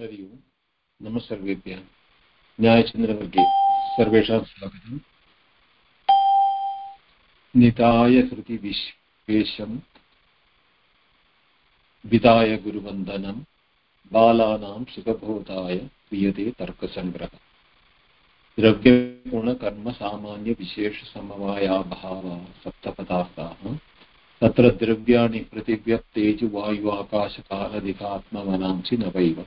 हरि ओम्। नमः सर्वेभ्यः। न्यायचन्द्रवर्गे सर्वेषां स्वागतम्। निताय हृदि विश्वेशं विदाय गुरुवन्दनं। बालानां सुखबोधाय क्रियते तर्कसङ्ग्रहः। द्रव्यगुणकर्मसामान्यविशेषसमवायाभावा सप्तपदार्थाः। तत्र द्रव्याणि पृथिव्यप्तेजुवायुवाकाशकालदिकात्ममनांसि न वैव।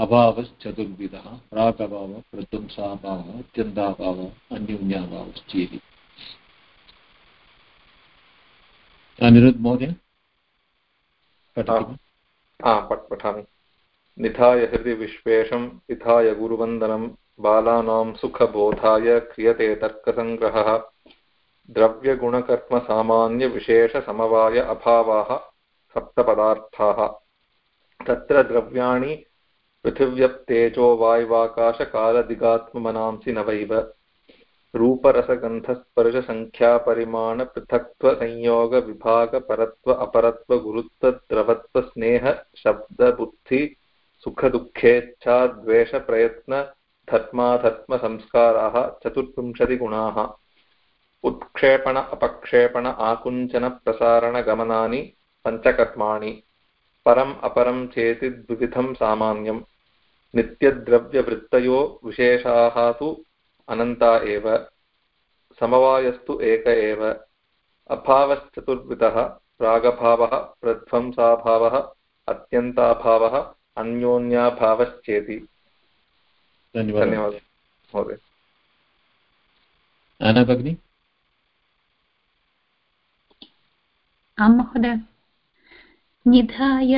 अभावश्चतुर्विधः, प्रागभावः, प्रध्वंसाभावः अत्यन्ताभावः अन्योन्याभावश्चेति अनिरुद्ध महोदय पठामि। निधाय हृदि विश्वेशं विधाय गुरुवन्दनं बालानां सुखबोधाय क्रियते तर्कसङ्ग्रहः। द्रव्यगुणकर्मसामान्यविशेषसमवाय अभावाः सप्तपदार्थाः। तत्र द्रव्याणि पृथिव्यप्तेजो वायुवाकाशकालदिगात्ममनांसि नवैव रूपरसगन्धस्पर्शसङ्ख्यापरिमाणपृथक्त्वसंयोगविभागपरत्व अपरत्व गुरुत्वद्रवत्वस्नेह शब्दबुद्धि सुखदुःखेच्छाद्वेषप्रयत्न धर्माधर्मसंस्काराः चतुर्विंशतिगुणाः। उत्क्षेपण अपक्षेपण आकुञ्चनप्रसारणगमनानि पञ्चकर्माणि। परम् अपरं चेति द्विविधं सामान्यं। नित्यद्रव्यवृत्तयो विशेषाः तु अनन्ता एव समवायस्तु एक एव। अभावश्चतुर्विधः प्रागभावः प्रध्वंसाभावः अत्यन्ताभावः अन्योन्याभावश्चेति। धन्यवादः। महोदय। भगिनी आं महोदय। निधाय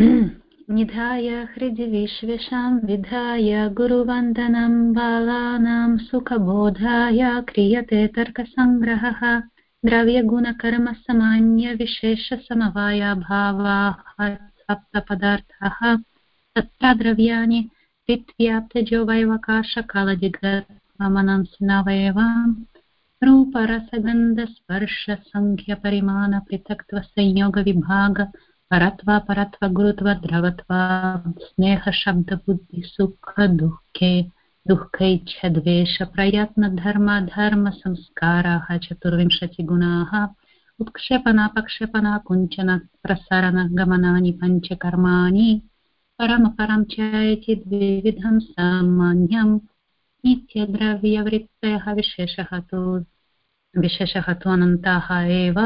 निधाय हृदि विश्वेषां विधाय गुरुवन्दनं बालानां सुखबोधाय क्रियते तर्कसङ्ग्रहः द्रव्यगुणकर्मसामान्यविशेषसमवायाभावाः सप्तपदार्थाः। तत्र द्रव्याणि पृथ्व्याप्तजो वैवकाशकालदिगमनंसि नवैवाम् रूपरसगन्धस्पर्शसङ्ख्यपरिमाणपृथक्त्वसंयोगविभाग परत्वा परत्व गुरुत्व द्रवत्वा स्नेहशब्दबुद्धिसुखदुःखे दुःखैच्छद्वेषप्रयत्नधर्मधर्मसंस्काराः चतुर्विंशतिगुणाः उत्क्षेपणापक्षेपणा कुञ्चन प्रसरणगमनानि पञ्चकर्माणि परमपरं च इति द्विविधं सामान्यं नित्यद्रव्यवृत्तयः विशेषः तु विशेषः तु अनन्ताः एव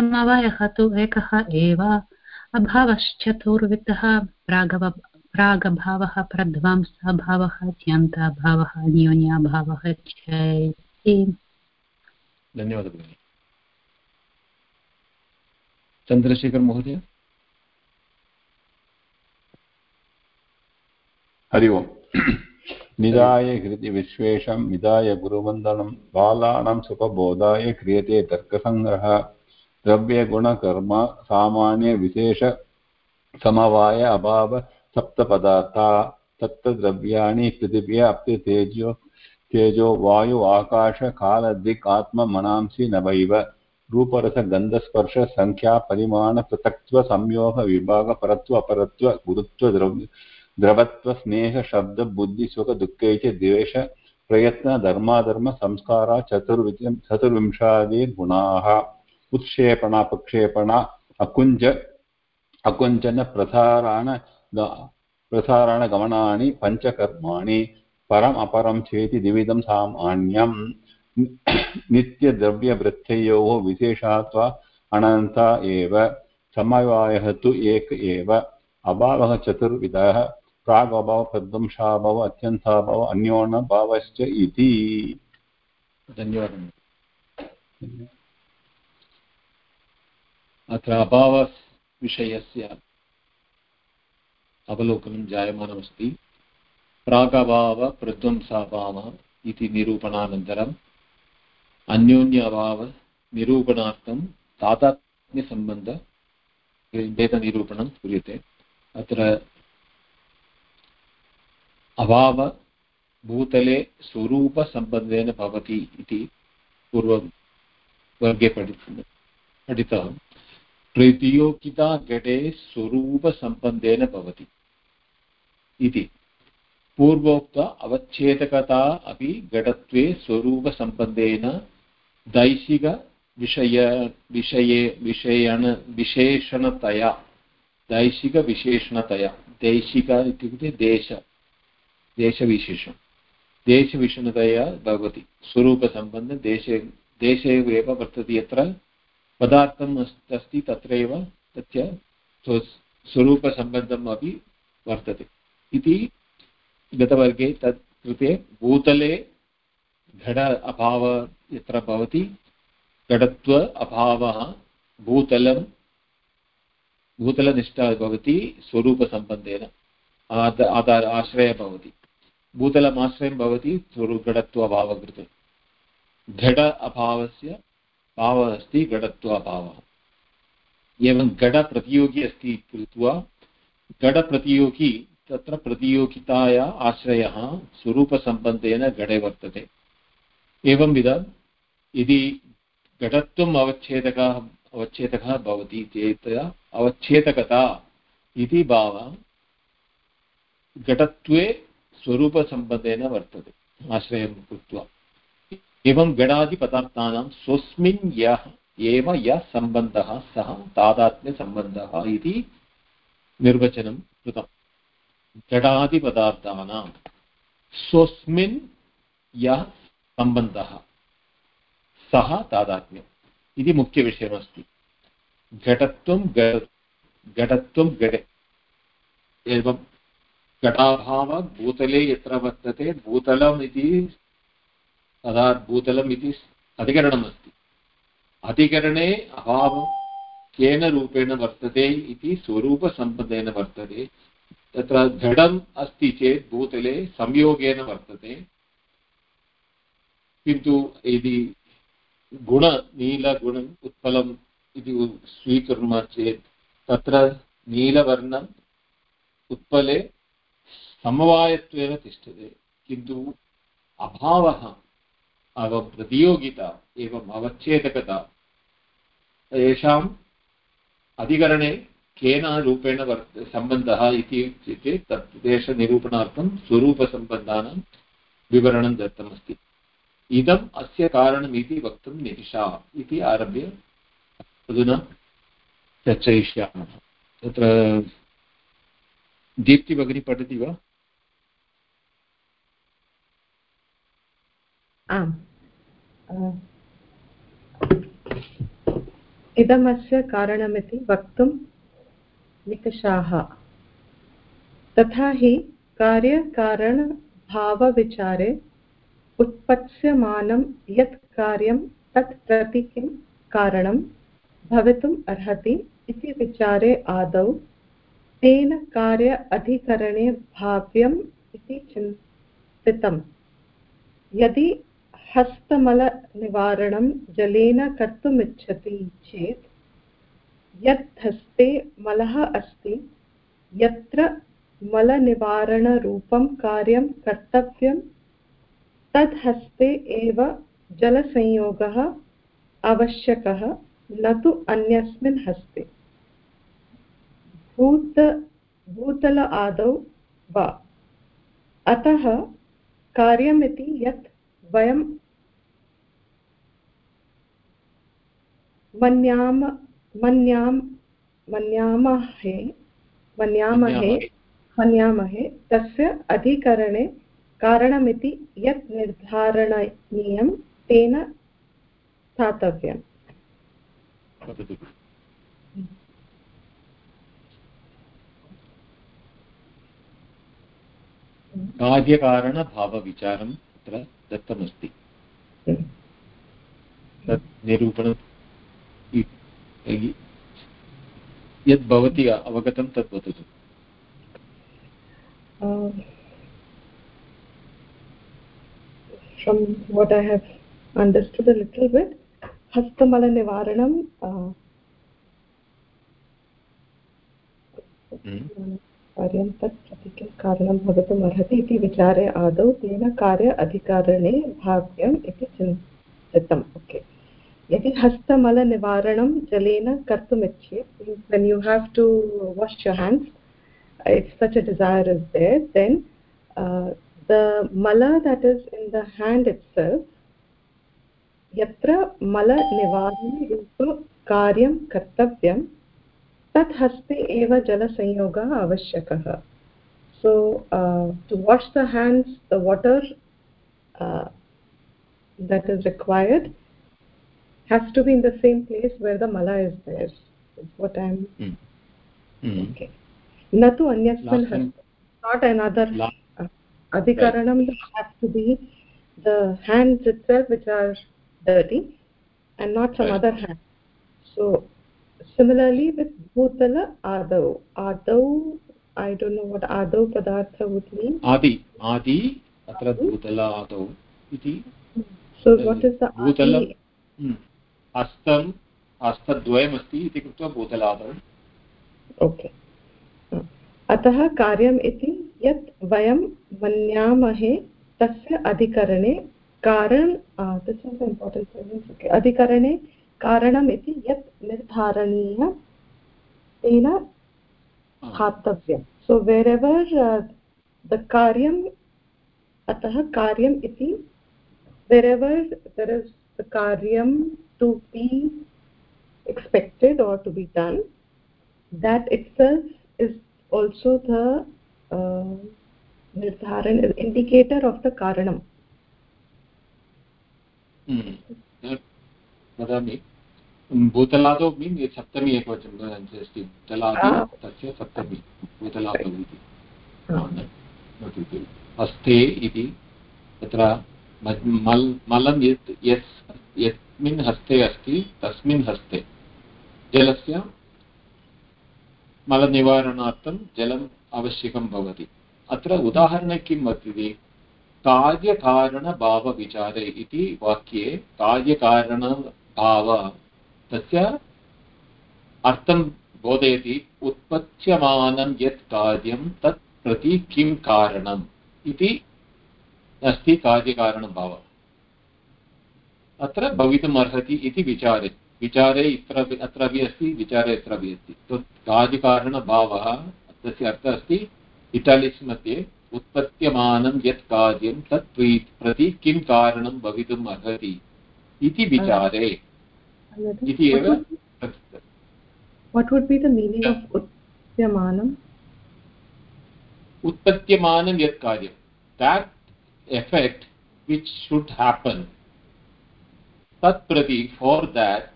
समवायः तु एकः एव। अभावश्चतुर्विधः प्रागव प्रागभावः प्रध्वंसभावः अत्यन्ताभावः न्यून्याभावः च इति धन्यवादः भगिनि। चन्द्रशेखर महोदय? हरि ओम्। निधाय हृदि विश्वेशं निधाय गुरुवन्दनं बालानां सुखबोधाय क्रियते तर्कसङ्ग्रहः। द्रव्यगुणकर्म, सामान्यविशेषसमवाय, अभाव, सप्तपदार्था तत्तद्रव्याणि पृथिव्या अपि तेजो तेजो वायु, आकाश कालदिक् आत्ममनांसि, नवैव रूपरसगन्धस्पर्शसङ्ख्यापरिमाणपृथक्त्वसंयोगविभागपरत्व अपरत्व गुरुत्वद्रव्य द्रवत्वस्नेहशब्दबुद्धि सुखदुःखे च द्वेष प्रयत्नधर्माधर्मसंस्कारा चतुर्विं चतुर्विंशादिगुणाः उत्क्षेपणापक्षेपण अकुञ्ज अकुञ्चनप्रसारण प्रसारणगमनानि पञ्चकर्माणि, परम् अपरं चेति द्विविधं सामान्यं नित्यद्रव्यवृत्तयोः विशेषात्वा अनन्ता एव, समवायः तु एक एव। अभावः चतुर्विधः, प्रागभाव, प्रध्वंसाभाव, अत्यन्ताभाव अन्योन्यभावश्च इति। धन्यवादः। अत्र अभावविषयस्य अवलोकनं जायमानमस्ति। प्रागभावप्रध्वंसाभावः इति निरूपणानन्तरम् अन्योन्य अभावनिरूपणार्थं तादात्म्यसम्बन्ध भेदनिरूपणं क्रियते। अत्र अभाव भूतले स्वरूपसम्बन्धेन भवति इति पूर्वं वर्गे पठित पठितः। प्रतियोगिता घटे स्वरूपसम्बन्धेन भवति। इति। पूर्वोक्त अवच्छेदकता अपि घटत्वे स्वरूपसम्बन्धेन दैशिकविषय विषये विषयण, विशेषणतया दैशिकविशेषणतया दैशिक इत्युक्ते देश देशविशेषं देशविषणतया भवति। स्वरूपसम्बन्धं देशे देशे एव वर्तते यत्र पदार्थम् अस्ति तत्रैव तस्य स्वरूपसम्बन्धम् अपि वर्तते। इति गतवर्गे तत् कृते भूतले घट अभाव यत्र भवति, घटत्व अभावः भूतलं, भूतलनिष्ठा भवति, स्वरूपसम्बन्धेन आद आधार आश्रयः भवति। भूतलमाश्रयं भवति स्वरूपघटत्व अभावकृते घट अभावस्य भावः अस्ति घटत्व अभावः एवं घटप्रतियोगी अस्ति कृत्वा घटप्रतियोगी तत्र प्रतियोगिताया आश्रयः स्वरूपसम्बन्धेन घटे वर्तते। एवंविध यदि घटत्वम् अवच्छेदकः अवच्छेदकः भवति चेत् अवच्छेदकता इति भावः घटत्वे स्वरूपसम्बन्धेन वर्तते, आश्रयं कृत्वा। एवं गणादिपदार्थानां स्वस्मिन् यः एव यः सम्बन्धः सः तादात्म्यसम्बन्धः इति निर्वचनं कृतम् जडादिपदार्थानां स्वस्मिन् यः सम्बन्धः सः तादात्म्यम् इति मुख्यविषयमस्ति। घटत्वं घटत्वं घटे एवं घटाभावः भूतले यत्र वर्तते, भूतलम् इति तदा भूतलम् इति अधिकरणमस्ति। अधिकरणे अभावं केन रूपेण वर्तते इति स्वरूपसम्बन्धेन वर्तते। तत्र घटम् अस्ति चेत् भूतले संयोगेन वर्तते। किन्तु यदि गुण, नीलगुणम् उत्पलम् इति स्वीकुर्मः चेत् तत्र नीलवर्णम् उत्पले समवायत्वेन तिष्ठति। किन्तु अभावः एवं प्रतियोगिता एवम् अवच्छेदकता। येषाम् अधिकरणे केन रूपेण वर्त सम्बन्धः इति उच्यते, तत् देशनिरूपणार्थं स्वरूपसम्बन्धानां विवरणं दत्तमस्ति। इदम् अस्य कारणमिति वक्तुं निहिषा इति आरभ्य अधुना चर्चयिष्यामः। तत्र दीप्ति भगिनी पठति वा? आम्। इदमस्य कारणमिति वक्तुं निकषाः। तथा हि कार्यकारणभावविचारे उत्पत्स्यमानं यत् कार्यं तत् प्रति किं कारणं भवितुम् अर्हति इति विचारे आदौ तेन कार्य अधिकरणे भाव्यम् इति चिन्तितम्। यदि हस्तमलनिवारणं जलेन कर्तुमिच्छति चेत् यत् हस्ते मलः अस्ति, यत्र मलनिवारणरूपं कार्यं कर्तव्यं तद् हस्ते एव जलसंयोगः आवश्यकः, न तु अन्यस्मिन् हस्ते। भूत, भूतल आदौ वा। अतः कार्यमिति यत् वयं मन्याम मन्याम मन्यामहे मन्यामहे मन्यामहे। तस्य अधिकरणे कारणमिति यत् निर्धारणीयं तेन स्थातव्यम्। कार्यकारणभावविचारम् अत्र दत्तमस्ति। तत् निरूपणं यद् भवती अवगतं तद् वदतु। From what I have understood a little bit, hastamala nivaranam. Uh, कार्यं तत् प्रति कारणं भवितुम् अर्हति इति विचारे आदौ तेन कार्य अधिकारणे भाव्यम् इति चिन्तितम् ओके यदि हस्तमलनिवारणं जलेन कर्तुम् इच्छेत् when you have to wash your hands it such a desire is there then the मल that is in the hand itself यत्र मलनिवारणरूपकार्यं कर्तव्यं तत् हस्ते एव जलसंयोगः आवश्यकः so to wash the hands the water that is required has to be in the same place where the mala is there is what i'm mm. Mm. okay. Na tu anyasmin not another uh, adhikaranam right. has to be the hands itself which are dirty and not some right. other hand. So similarly with bhutala adau adau i don't know what adau padartha would mean. Adi. Adi atra bhutala adau iti? So what is the bhutala हस्तं हस्तद्वयमस्ति इति कृत्वा भूतलादौ okay अतः कार्यम् इति यत् वयं मन्यामहे तस्य अधिकरणे कारण अधिकरणे कारणम् इति यत् निर्धारणीय तेन खातव्यं सो वेर् एवर् द कार्यम् अतः कार्यम् इति wherever there is the कार्यं to be expected or to be done that itself is also the uh, nirdharan indicator of the karanam वदामि भूतलादौ मीन् सप्तमी एकवचनं अस्ति भूतलादौ तस्य सप्तमी भूतलादौ इति हस्ते इति तत्र मल् मलं यत् यत् यस्मिन् हस्ते अस्ति, तस्मिन् हस्ते। जलस्य मलनिवारणार्थं जलम् आवश्यकं भवति। अत्र उदाहरणे किं वर्तते? कार्यकारणभावविचारे इति वाक्ये कार्यकारणभाव, तस्य अर्थं बोधयति उत्पत्स्यमानं यत् कार्यं तत् प्रति किं कारणम् इति अस्ति कार्यकारणभावः। अत्र भवितुम् अर्हति इति विचारे। विचारे इत्र अत्रापि अस्ति विचारे अत्रापि अस्ति। तत् कार्यकारणभावः तस्य अर्थः अस्ति इटालिक्स् मध्ये उत्पत्स्यमानं यत् कार्यं तत् प्रति किं कारणं भवितुम् अर्हति इति विचारे। इति एव what would be the meaning of utpatyamanam utpatyamanam yat karyam that effect which should happen tat prati for that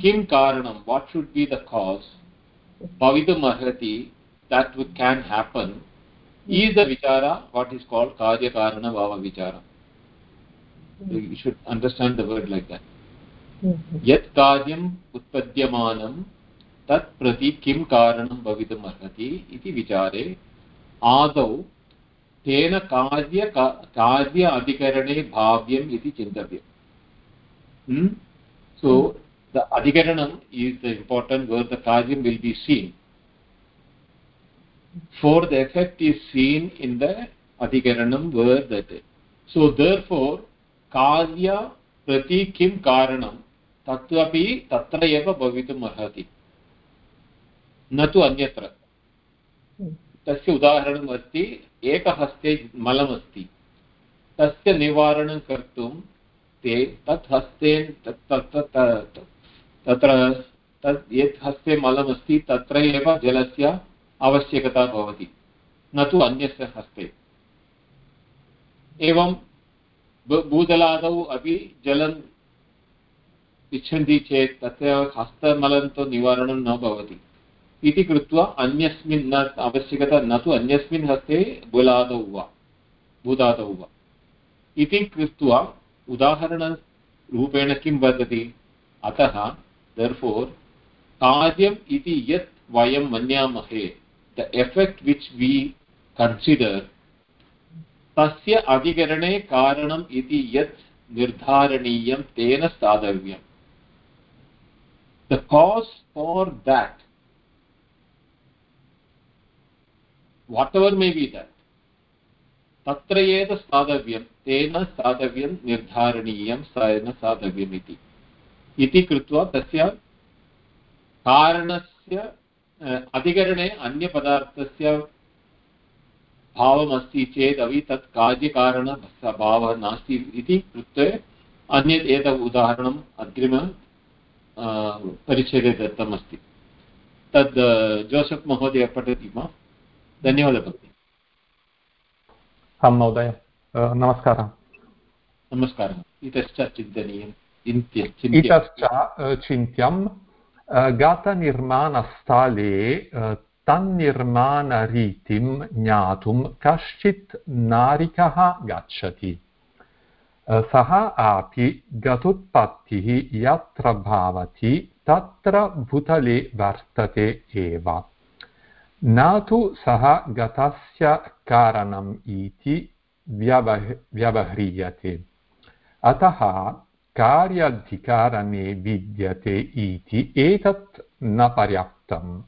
kim karanam what should be the cause bhavitum arhati that can happen is the vichara what is called karya karana bhava vichara you should understand the word like that यत् कार्यम् उत्पद्यमानं तत् प्रति किं कारणं भवितुम् अर्हति इति विचारे आदौ तेन कार्य कार्य अधिकरणे भाव्यम् इति चिन्तव्यम् so the अधिकरणम् is the important where the karyam will be seen for the effect is seen in the adhikaranam where that so therefore karya prati kim karanam तत्त्वपि तत्र एव भवितुम् अर्हति न तु अन्यत्र तस्य उदाहरणम् अस्ति एकहस्ते मलमस्ति तस्य निवारणं कर्तुं ते तत् हस्ते तत्र, तत्, यत् हस्ते मलमस्ति तत्र एव जलस्य आवश्यकता भवति, न तु अन्यस्य हस्ते। एवं भूतलादौ अपि जलं इच्छन्ति चेत् तस्य हस्तमलं तु निवारणं न भवति। इति कृत्वा अन्यस्मिन् न, आवश्यकता न तु अन्यस्मिन् हस्ते बुलादौ वा भूतादौ वा। इति कृत्वा उदाहरणरूपेण किं वदति? अतः दर्फोर् कार्यम् इति यत् वयं मन्यामहे the effect which we consider तस्य अधिकरणे कारणम् इति यत् निर्धारणीयं, तेन स्थातव्यम् the cause for that whatever may be that तत्र एव स्थातव्यं तेन स्थातव्यं निर्धारणीयं तेन स्थातव्यम् इति इति कृत्वा तस्य कारणस्य अधिकरणे अन्यपदार्थस्य भावमस्ति चेदपि तत् कार्यकारणभावः नास्ति इति कृत्वा अन्यत् एतत् उदाहरणम् अग्रिम परिच्छेदे दत्तमस्ति। तद् जोसफ् महोदय पठति वा? धन्यवादः भगिनि। आं महोदय। नमस्कारः नमस्कारः इतश्च चिन्तनीयम् इतश्च चिन्त्यं गातनिर्माणस्थले तन्निर्माणरीतिं ज्ञातुं कश्चित् नारिकः गच्छति सः अपि गतुत्पत्तिः यत्र भवति तत्र भूतले वर्तते एव न तु सः गतस्य कारणम् इति व्यवह व्यवह्रियते। अतः कार्याधिकारणे विद्यते इति एतत् न पर्याप्तम्।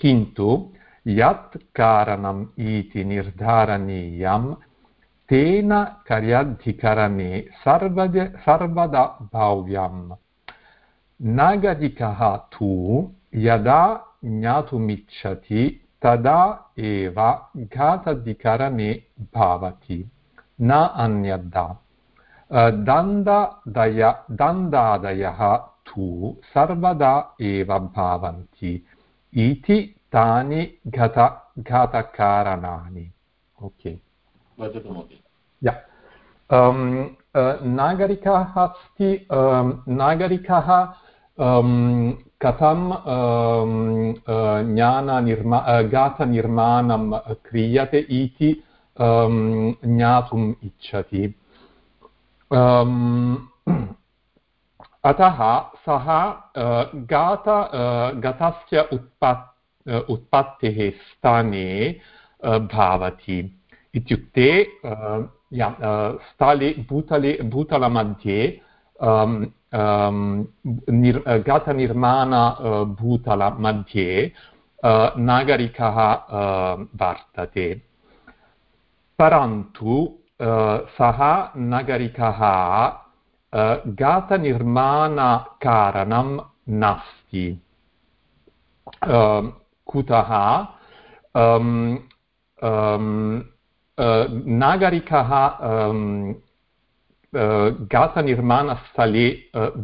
किन्तु यत् कारणम् इति निर्धारणीयं तेन कार्याधिकरणे सर्वद सर्वदा भाव्यम्। नागरिकः तु यदा ज्ञातुमिच्छति तदा एव घाताधिकरणे भवति न अन्यथा दन्दादय दन्दादयः तु सर्वदा एव भवन्ति इति तानि घत घातकारणानि। ओके। वदतु महोदय। या। नागरिकः अस्ति नागरिकः कथं ज्ञाननिर्मा गातनिर्माणं क्रियते इति ज्ञातुम् इच्छति अतः सः गात गतस्य उत्पत् उत्पत्तेः स्थाने भवति इत्युक्ते स्थले भूतले भूतलमध्ये निर् गातनिर्माण भूतलमध्ये नागरिकः वर्तते परन्तु सः नागरिकः गातनिर्माणकारणं नास्ति कुतः नागरिकः गातनिर्माणस्थले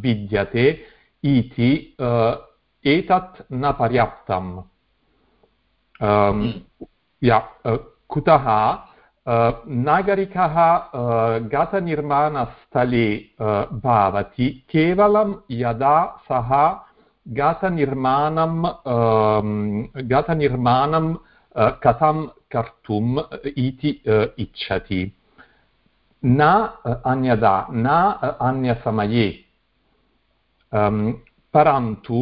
विद्यते इति एतत् न पर्याप्तम् या कुतः नागरिकः गातनिर्माणस्थले भवति केवलं यदा सः गातनिर्माणं गातनिर्माणं कथं कर्तुम् इति इच्छति न अन्यदा न अन्यसमये परन्तु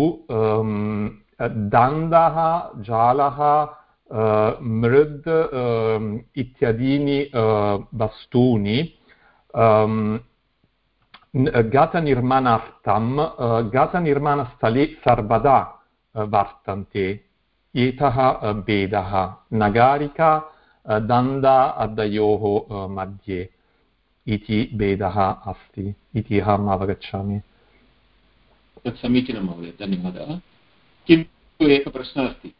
दन्दः जालः मृद् इत्यादीनि वस्तूनि गातनिर्माणार्थं गातनिर्माणस्थले सर्वदा वर्तन्ते एतः भेदः नगारिका दन्दा अदयोः मध्ये इति भेदः अस्ति, इति अहम् अवगच्छामि। तत् समीचीनं महोदय, धन्यवादः। किन्तु एकः प्रश्नः अस्ति।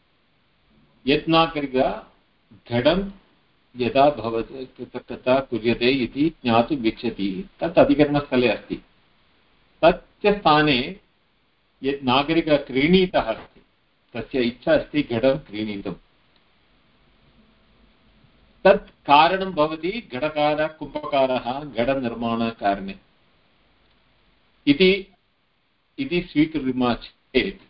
यत् नागरिक घटं यदा भवति तथा कुर्यते इति ज्ञातुम् इच्छति, तत् अधिकरणस्थले अस्ति। तस्य स्थाने यत् नागरिकः क्रीणीतः अस्ति, तस्य इच्छा अस्ति घटं क्रीणीतुम्। तत् कारणं भवति घटकारः कुम्भकारः, घटनिर्माणकारणे। इति इति स्वीकुर्मः चेत्,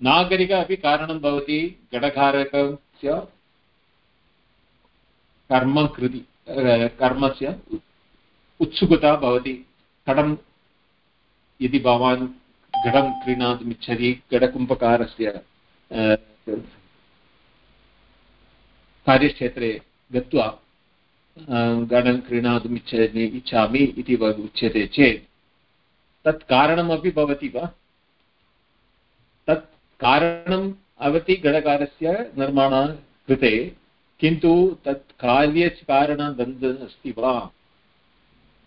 नागरिक अपि कारणं भवति घटकारकस्य कर्म कृति कर्मस्य उत्सुकता भवति। घटं यदि भवान् घटं क्रीणातुमिच्छति, घटकुम्भकारस्य कार्यक्षेत्रे गत्वा गणं क्रीणातुम् इच्छामि इच्छामि इति उच्यते चेत्, तत् कारणमपि भवति वा? तत् कारणम् भवति घटकारस्य निर्माण कृते, किन्तु तत् कार्यकारणबन्धः अस्ति वा?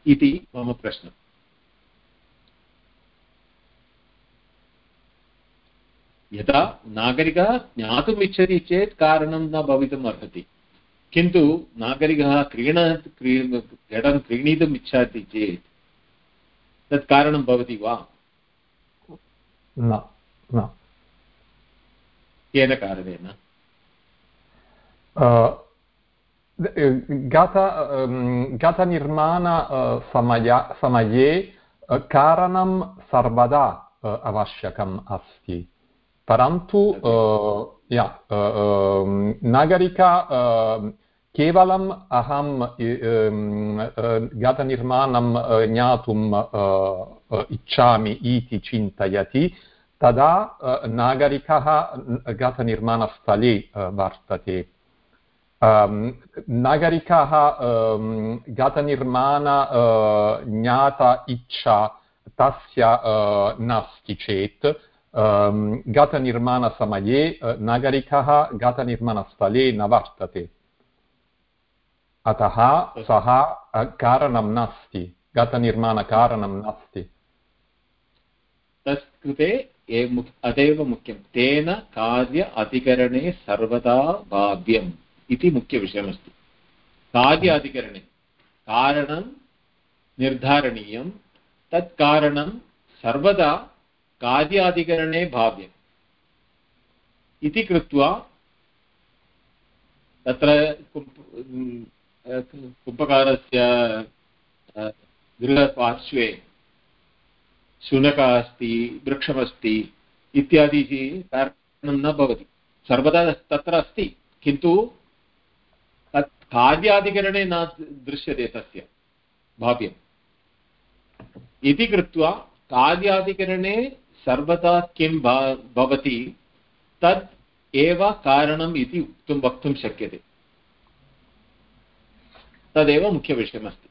इति मम प्रश्नः यदा नागरिकः ज्ञातुम् इच्छति चेत् कारणं न भवितुम् अर्हति। किन्तु नागरिकः क्रीण घटं क्रीणीतुम् इच्छति चेत् तत् कारणं भवति वा? न न। केन कारणेन? गत गतनिर्माण समय समये कारणं सर्वदा आवश्यकम् अस्ति। परन्तु या नागरिका केवलम् अहं गतनिर्माणं ज्ञातुम् इच्छामि इति चिन्तयति तदा नागरिकः गतनिर्माणस्थले वर्तते नागरिकः गतनिर्माण ज्ञात इच्छा तस्य नास्ति चेत् गतनिर्माणसमये नागरिकः गतनिर्माणस्थले न वर्तते अतः सः कारणं नास्ति गतनिर्माणकारणं नास्ति तत् कृते अदेव मुख्यं। तेन कार्य अधिकरणे सर्वदा भाव्यम् इति मुख्यविषयमस्ति कार्य अधिकरणे। कारणं निर्धारणीयं। तत् सर्वदा कार्याधिकरणे भाव्यम्। इति कृत्वा तत्र कुम्भकारस्य गृहपार्श्वे शुनकः अस्ति वृक्षमस्ति इत्यादिः कारणं न भवति। सर्वदा तत्र अस्ति, किन्तु तत् कार्याधिकरणे न दृश्यते तस्य भाव्यम्। इति कृत्वा कार्याधिकरणे सर्वदा किं भवति तत् एव कारणम् इति उक्तुं वक्तुं शक्यते। तदेव मुख्यविषयमस्ति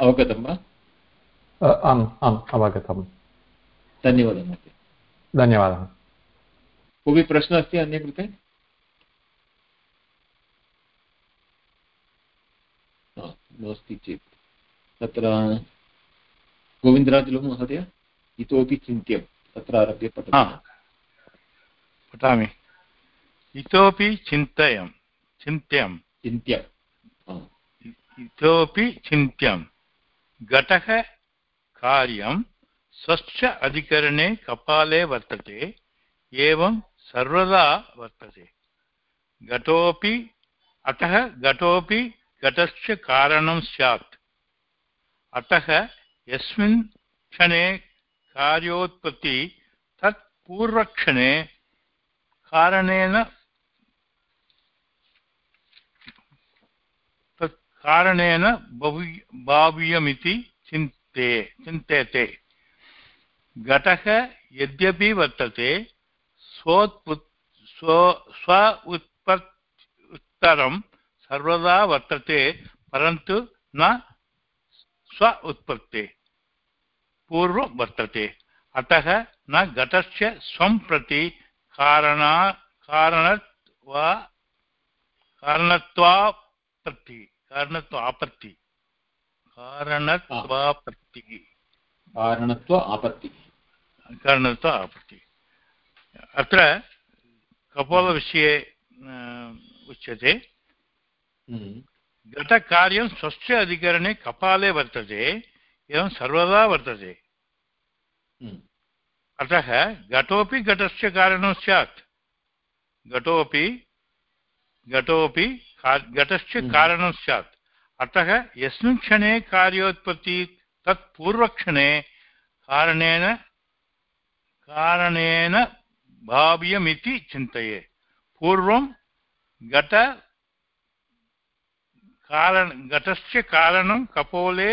अवगतं वा? आम् आम् अवगतं धन्यवादः महोदय। धन्यवादः। कोऽपि प्रश्नः अस्ति अन्य कृते? नास्ति चेत्। तत्र गोविन्दराजुलु महोदय इतोपि चिन्त्यं तत्र आरभ्य पठतु। पठामि। इतोपि चिन्तयं चिन्त्यं। चिन्त्यम् इतोपि चिन्त्यं। घटः कार्यं स्वस्य अधिकरणे कपाले वर्तते एवं सर्वदा वर्तते। घटोपि अतः घटोपि घटस्य कारणं स्यात्। अतः यस्मिन् क्षणे कार्योत्पत्ति तत् पूर्वक्षणे कारणेन कारणेन भाव्यमिति चिन्ते, चिन्त्यते। घटः यद्यपि वर्तते स्व उत्पत् उत्तरं सर्वदा वर्तते, परन्तु न स्व उत्पत्ते पूर्वं वर्तते। अतः न घटस्य स्वं प्रति कारणा कारणत्वा कारणत्वापत्ति कारणत्वापत्ति। कारणत्वापत्तिः। कारणत्व आपत्तिः कारणत्व आपत्तिः अत्र कपोलविषये उच्यते। घटकार्यं स्वस्य अधिकरणे कपाले वर्तते एवं सर्वदा वर्तते। अतः घटोपि घटस्य कारणं स्यात्। घटोपि घटोपि घटस्य कारणं स्यात्। अतः यस्मिन् क्षणे कार्योत्पत्ति तत् पूर्वक्षणे कारणेन कारणेन भाव्यमिति चिन्तये। पूर्वं घट कारण घटस्य कारणं कपोले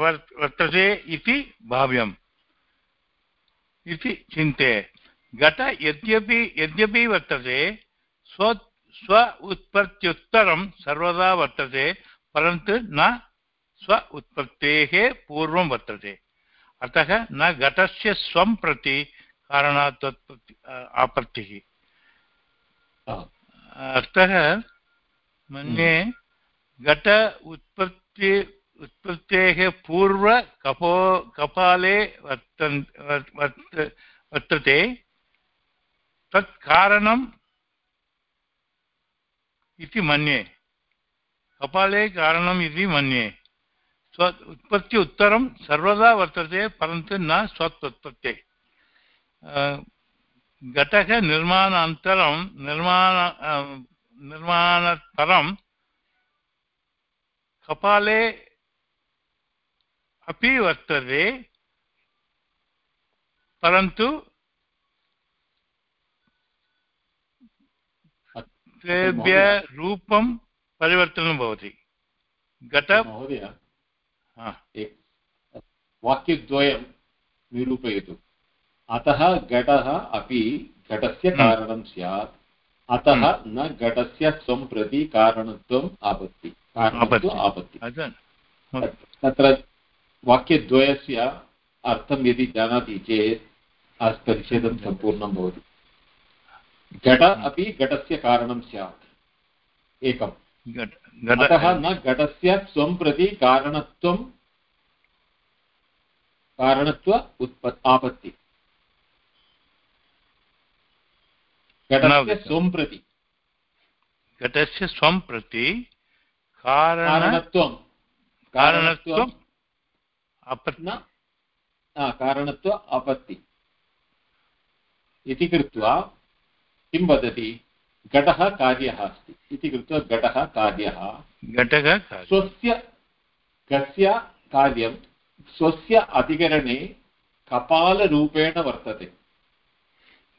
वर्तते इति भाव्यम्। इति चिन्ते। घट यद्यपि यद्यपि वर्तते स्व स्व उत्पत्त्युत्तरं सर्वदा वर्तते परन्तु न स्व उत्पत्तेः पूर्वं वर्तते। अतः न घटस्य स्वं प्रति कारणात् आपत्तिः। अतः मन्ये घट उत्पत्ति उत्पत्तेः पूर्व कपो कपाले वर्तन् वर्त वर्तते तत् कारणम् इति मन्ये कपाले कारणम् इति मन्ये स्व उत्पत्ति उत्तरं सर्वदा वर्तते परन्तु न स्वत्वत्पत्ते घटः निर्माणान्तरं निर्माण निर्माणतरं कपाले अपि वर्तते परन्तु तेभ्य रूपं परिवर्तनं भवति। घट वाक्यद्वयं निरूपयतु। अतः घटः अपि घटस्य हम्म। कारणं स्यात्। अतः न घटस्य स्वं प्रति कारणत्वम् आपत्ति। कारणत्व आपत्ति। तत्र वाक्यद्वयस्य अर्थं यदि जानाति चेत् परिच्छेदं सम्पूर्णं भवति। घट अपि घटस्य कारणं स्यात्। एकम्। अतः न घटस्य स्वं प्रति कारणत्वं कारणत्व उत्पत् आपत्ति। घटस्य नवगतम्। स्वं प्रति घटस्य स्वं प्रति कारण कारणत्वं कारणत्वम् अपत् न आ, कारणत्व आपत्ति इति कृत्वा किं वदति घटः कार्यः अस्ति इति कृत्वा घटः कार्यः घटः कार्यं। स्वस्य कस्य कार्यं स्वस्य अधिकरणे कपालरूपेण वर्तते घटः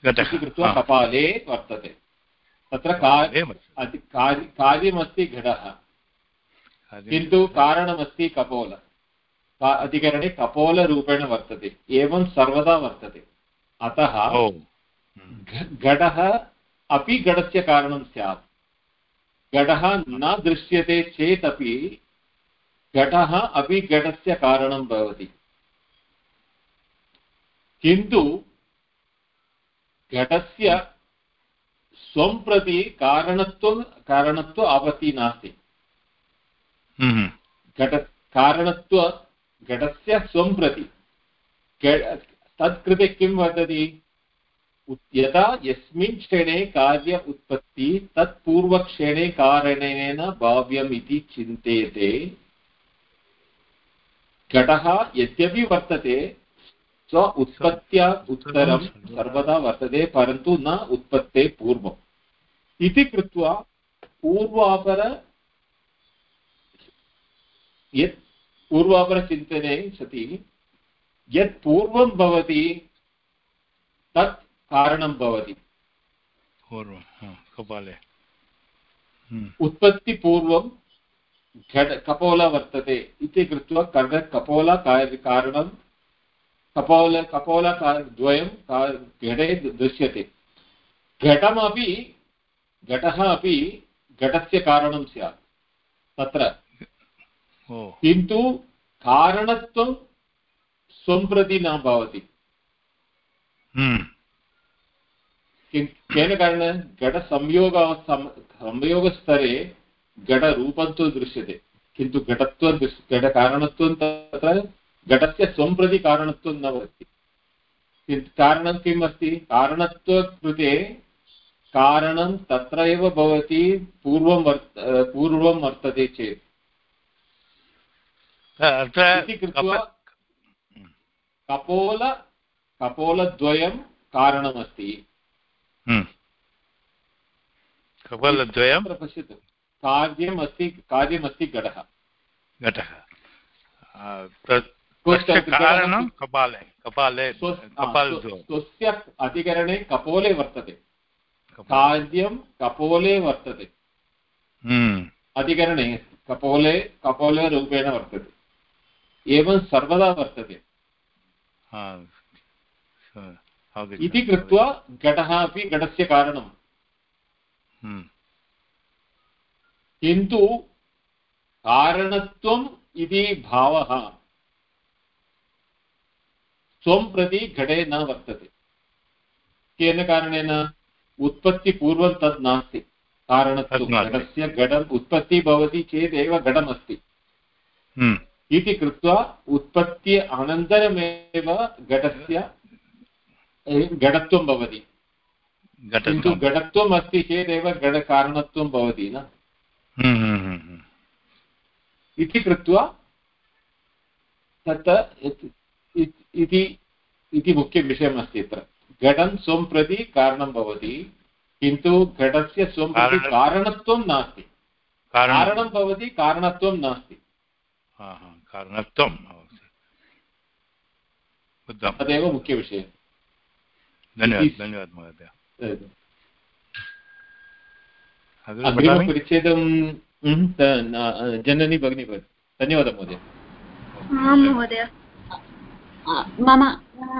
इति कृत्वा कपाले वर्तते। तत्र कार्यमस्ति घटः। किन्तु कारणमस्ति कपोल। अधिकरणे कपोलरूपेण वर्तते। एवं सर्वदा वर्तते। अतः घटः अपि घटस्य कारणं स्यात्। घटः न दृश्यते चेदपि घटः अपि घटस्य कारणं भवति। किन्तु घटस्य स्वं प्रति कारणत्वं कारणत्व आपत्तिः नास्ति। हम्म, घट कारणत्व घटस्य स्वं प्रति। तत्कृते किं वदति यदा यस्मिन् क्षणे कार्य उत्पत्ति तत्पूर्वक्षणे कारणेन भाव्यम् इति चिन्त्यते। घटः यद्यपि वर्तते स्व उत्पत्त्या उत्तरं सर्वदा वर्तते परन्तु न उत्पत्ते पूर्वम् इति कृत्वा पूर्वापर यत् पूर्वापरचिन्तने सति यत् पूर्वं भवति तत् कारणं भवति। पूर्वं कपाले। हम्म, उत्पत्तिपूर्वं घट कपोल वर्तते इति कृत्वा कर्ण कपोल कारणं कपोल कपोलद्वयं घटे दृश्यते। घटमपि घटः अपि घटस्य कारणं स्यात्। तत्र। किन्तु कारणत्वं स्वं प्रति न भवति। हम्म, केन कारणेन घटसंयोग संयोगस्तरे घटरूपं तु दृश्यते। किन्तु घटत्वं घटकारणत्वं तत्र घटस्य स्वं प्रति कारणत्वं न भवति। कारणं किम् अस्ति कारणत्वकृते कारणं तत्र एव भवति पूर्वं वर्त पूर्वं वर्तते चेत्। इति कृत्वा कपोल कपोलद्वयं कारणमस्ति। हम्म, कपालद्वयं पश्यतु। कार्यम् अस्ति कार्यमस्ति घटः। घटः। कारणं कपाले कपाले स्वस्य अधिकरणे कपोले वर्तते कार्यं कपोले वर्तते अधिकरणे कपोले कपोलरूपेण वर्तते एवं सर्वदा वर्तते इति कृत्वा घटः अपि घटस्य कारणं किन्तु कारणत्वम् इति भावः स्वं प्रति घटे न वर्तते केन कारणेन उत्पत्तिपूर्वं तद् नास्ति कारणत्वं घटस्य घटम् उत्पत्तिः भवति चेदेव घटमस्ति इति कृत्वा उत्पत्ति अनन्तरमेव घटस्य घटत्वं भवति किन्तु घटत्वं घटत्वम् अस्ति चेदेव घटकारणत्वं भवति न। इति कृत्वा तत् इत्- इत्- मुख्यविषयमस्ति अत्र घटं स्वं प्रति कारणं भवति किन्तु घटस्य स्वं प्रति कारणत्वं नास्ति। कारणं भवति कारणत्वं नास्ति। हा, हा, तदेव मुख्यविषयः। धन्यवादः धन्यवादः महोदय। अग्रिमपरिच्छेदं जननी भगिनी भवति धन्यवादः महोदय। आं महोदय। मम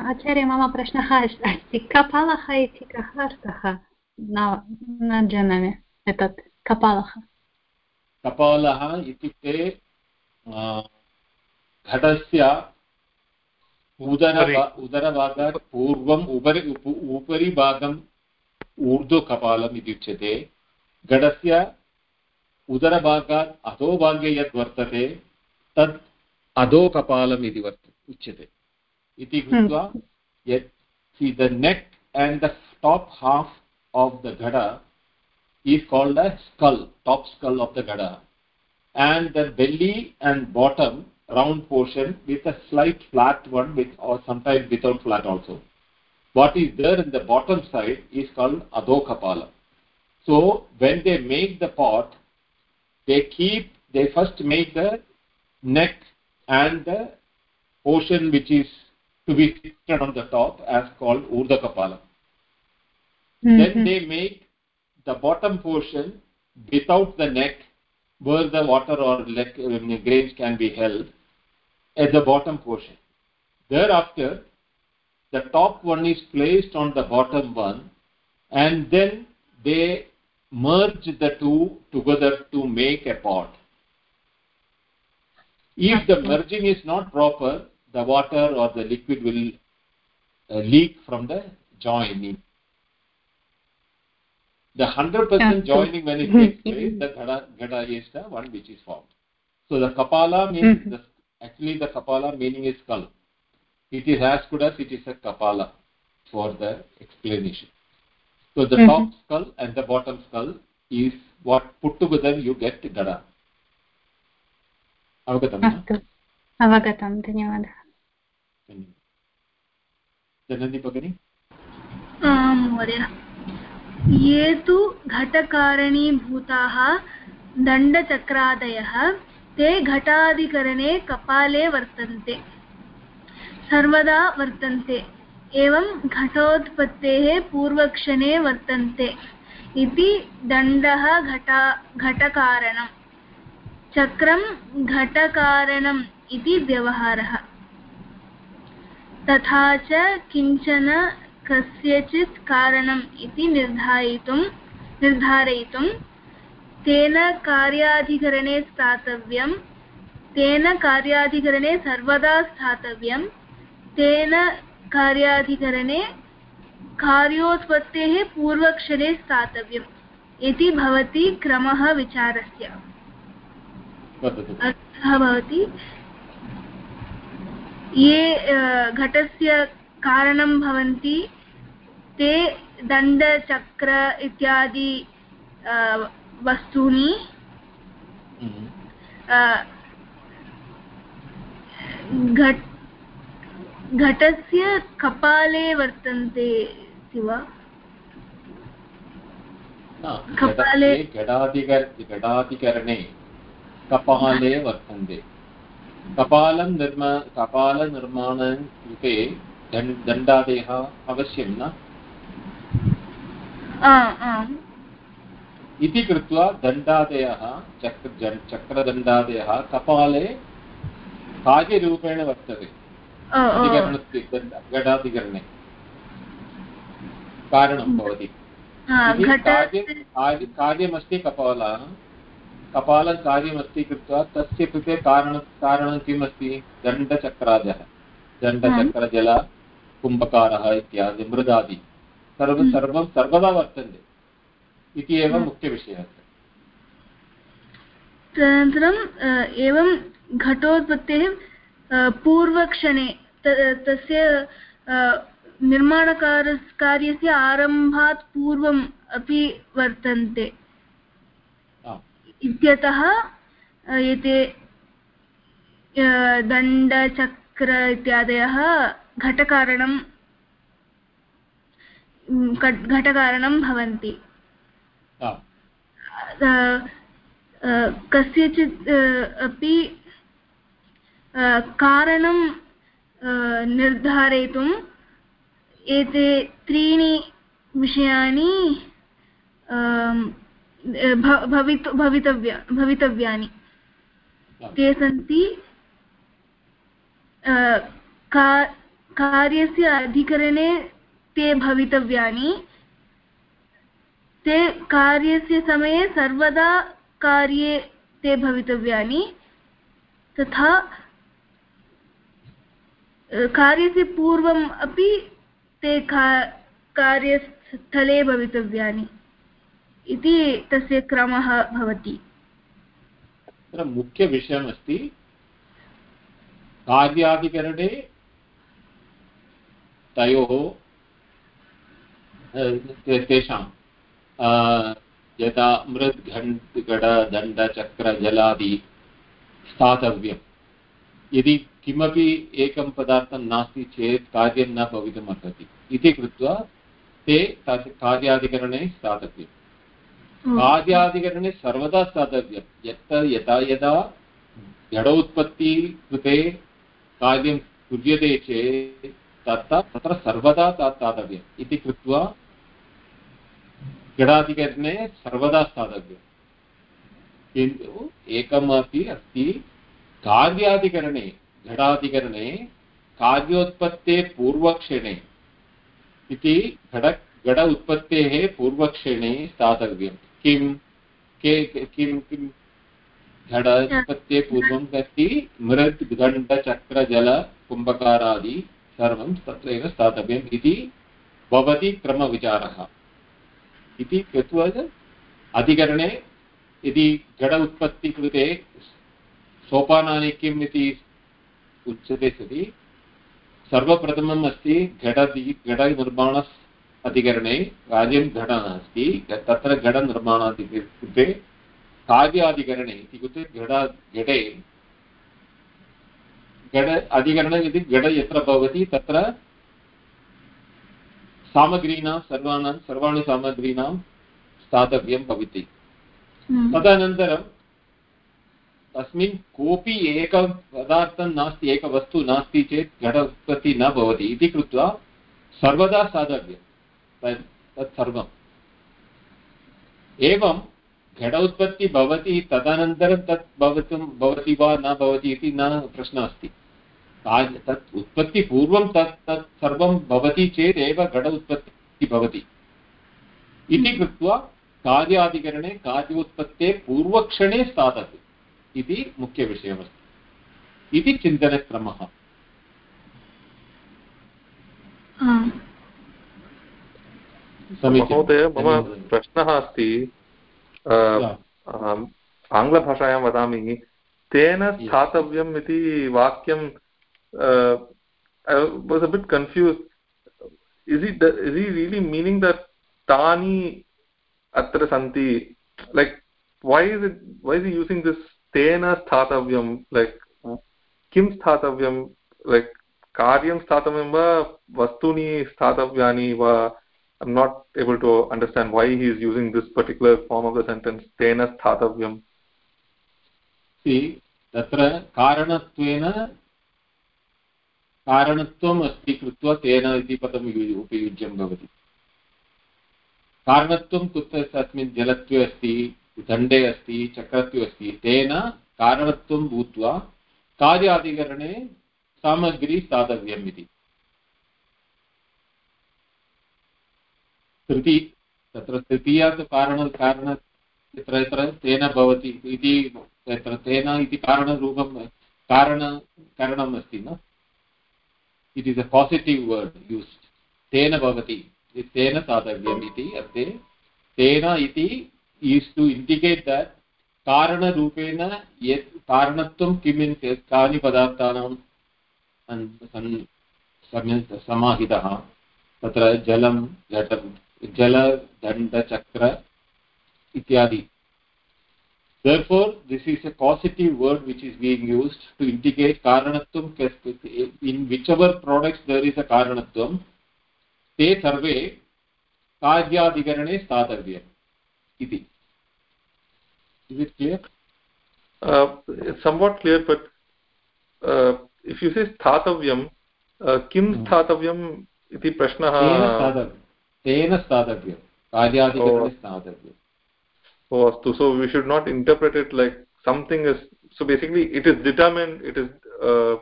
आचार्य मम प्रश्नः अस्- अस्ति कपालः इति कः अर्थः न न जानामि एतत् कपालः कपालः इत्युक्ते घटस्य उदर। उदरभागात् पूर्वम् उपरि उप- उपरि भागम् ऊर्ध्वकपालम् इति उच्यते घटस्य उदरभागात् अधोभागे यद् वर्तते तत् अधोकपालम् इति वर्त उच्यते iti kutva yet see the neck and the top half of the gada is called a skull top skull of the gada and the belly and bottom round portion with a slight flat one with or sometimes without flat also. What is there in the bottom side is called adokapala. So when they make the pot they keep they first make the neck and the portion which is to be seated on the top as called urdhakapala mm-hmm. then they make the bottom portion without the neck where the water or grains can be held at the bottom portion. Thereafter the top one is placed on the bottom one and then they merge the two together to make a pot. If the merging is not proper the water or the liquid will uh, leak from the joining the 100% Yeah. joining when it takes place the gada, gada is the one which is formed so the kapala means Mhm. the, actually the kapala meaning is skull it is as good as it is a kapala for the explanation so the Mhm. top skull and the bottom skull is what put together you get gada avagatam na? अस्तु अवगतं धन्यवादः जननी भगिनी? आं, महोदय। ये तु घटकारणीभूताः दण्डचक्रादयः, ते घटाधिकरणे कपाले वर्तन्ते। सर्वदा वर्तन्ते, एवं घटोत्पत्तेः पूर्वक्षणे वर्तन्ते। इति दण्डः घटा घटकारणम् चक्रं घटकारणम् इति व्यवहारः। तथा च किंचन कस्यचित् कारणम् इति निर्धारितुं निर्धारयितुं तेन कार्याधिकरणे स्थातव्यं तेन कार्याधिकरणे सर्वदा स्थातव्यं तेन कार्याधिकरणे कार्योत्पत्तेः पूर्वक्षणे स्थातव्यम् इति भवति क्रमः विचारस्य। अर्थः भवति ये घटस्य कारणं भवन्ति ते दण्डचक्र इत्यादि वस्तूनि। घट घटस्य कपाले वर्तन्ते इति वा? कपाले- घटाधिकरणे कपाले वर्तन्ते। कपालं निर्मा कपालनिर्माणं कृते दण्डादयः अवश्यं न इति कृत्वा दण्डादयः चक्र चक्रदण्डादयः कपाले कार्यरूपेण वर्तते अधिकरणस्य घटाधिकरणे कारणं भवति कार्यमस्ति कपालं कार्यमस्ति कृत्वा तस्य कृते कारण कारणं किम् अस्ति दण्डचक्राजः दण्डचक्रजल कुम्भकारः इत्यादि मृदादि सर्वं हम्म। सर्वं सर्वदा वर्तन्ते इति एव हम्म। मुख्यविषयः तदनन्तरं अ, एवं घटोत्पत्तेः पूर्वक्षणे तस्य निर्माणकार कार्यस्य आरम्भात् पूर्वम् अपि वर्तन्ते। इत्यतः एते दण्डचक्र इत्यादयः घटकारणं घटकारणं भवन्ति। कस्यचित् अपि कारणं निर्धारयितुम् एते त्रीणि विषयाणि भवितु भवितव्य भवितव्यानि। ते सन्ति का- कार्यस्य अधिकरणे ते भवितव्यानि। ते कार्यस्य समये सर्वदा कार्ये ते भवितव्यानि। तथा कार्यस्य पूर्वम् अपि ते का कार्यस्थले भवितव्यानि। इति तस्य क्रमः भवति। तत्र मुख्यविषयमस्ति कार्याधिकरणे तयोः तेषां यथा मृद् घण् गड दण्डचक्रजलादि स्थातव्यं यदि किमपि एकं पदार्थं नास्ति चेत् कार्यं न भवितुम् अर्हति इति कृत्वा ते तत् कार्याधिकरणे स्थातव्यम्। कार्याधिकरणे सर्वदा स्थातव्यं यत् यदा यदा जडोत्पत्ति कृते कार्यं क्रियते चेत् तत्र तत्र सर्वदा स्थातव्यम् इति कृत्वा गडाधिकरणे सर्वदा स्थातव्यम् किन्तु एकमपि अस्ति कार्याधिकरणे घटाधिकरणे कार्योत्पत्तेः पूर्वक्षणे इति घट घट उत्पत्तेः पूर्वक्षणे स्थातव्यं किं के किं किं घट उत्पत्तेः पूर्वम् अस्ति मृद् दण्डचक्रजल कुम्भकारादि सर्वं स्थातव्यम् इति भवति क्रमविचारः। इति कृत्वा अधिकरणे यदि घट उत्पत्तिकृते सोपानानि किम् इति उच्यते सति सर्वप्रथमम् अस्ति घटदि घटनिर्माण अधिकरणे कार्यं घट अस्ति तत्र घटनिर्माणादि कृते कार्याधिकरणे इत्युक्ते घट घटे। घट अधिकरणे यदि घट यत्र भवति तत्र सामग्रीणां सर्वाणां सर्वाणि सामग्रीणां स्थातव्यं भवति। तदनन्तरं तस्मिन् कोऽपि एक पदार्थं नास्ति एकवस्तु नास्ति चेत् घट उत्पत्तिः न भवति इति कृत्वा सर्वदा स्थातव्यं तत् तत् सर्वम् एवं घट उत्पत्तिः भवति, तदनन्तरं तत् भवितुं भवति वा न भवति इति न प्रश्नः अस्ति। तत् उत्पत्तिपूर्वं तत् तत् सर्वं भवति चेत् घट उत्पत्तिः भवति। इति कृत्वा कार्याधिकरणे कार्योत्पत्तेः पूर्वक्षणे स्थातव्यम् इति मुख्यविषयमस्ति। इति चिन्तनक्रमः। महोदय मम प्रश्नः अस्ति। आङ्ग्लभाषायां वदामि। तेन स्थातव्यम् इति वाक्यं was a bit confuse is it is uh really meaning that तानि अत्र सन्ति? Like is it why is he using this tena sthathavyam like किं स्थातव्यं लैक् कार्यं स्थातव्यं वा वस्तूनि स्थातव्यानि वा? I'm not able to understand why he is using this particular form of the sentence sthathavyam see, तत्र कारणत्वेन, कारणत्वम् अस्ति कृत्वा तेन इति पदम् उपयुज्यं भवति। कारणत्वं कुत्र तस्मिन् जलत्वे अस्ति, दण्डे अस्ति, चक्रत्वे अस्ति, तेन कारणत्वं भूत्वा कार्याधिकरणे सामग्री स्थातव्यम् इति। तृति, तत्र तृतीया तु कारण कारण यत्र यत्र तेन भवति इति तत्र तेन इति कारणरूपं, कारण, कारणम् अस्ति न? It is a positive word used तेन भवति तेन साधव्यम् इति अर्थे, तेन इति ईस् टु इण्डिकेट् दट् कारणरूपेण यत् कारणत्वं किम् कानि पदार्थानां समाहितः, तत्र जलं जलदण्डचक्र इत्यादि therefore this is a causative word which is being used to indicate karanatvam in whichever products there is a karanatvam te sarve कार्याधिकरणे स्थातव्यम् इति is it clear uh, somewhat clear but uh, if you say स्थातव्यं uh, किं स्थातव्यम् इति प्रश्नः तेन स्थातव्यं कार्याधिकरणे स्थातव्यम् oh astu so we should not interpret it like something is so basically it is determined it is uh,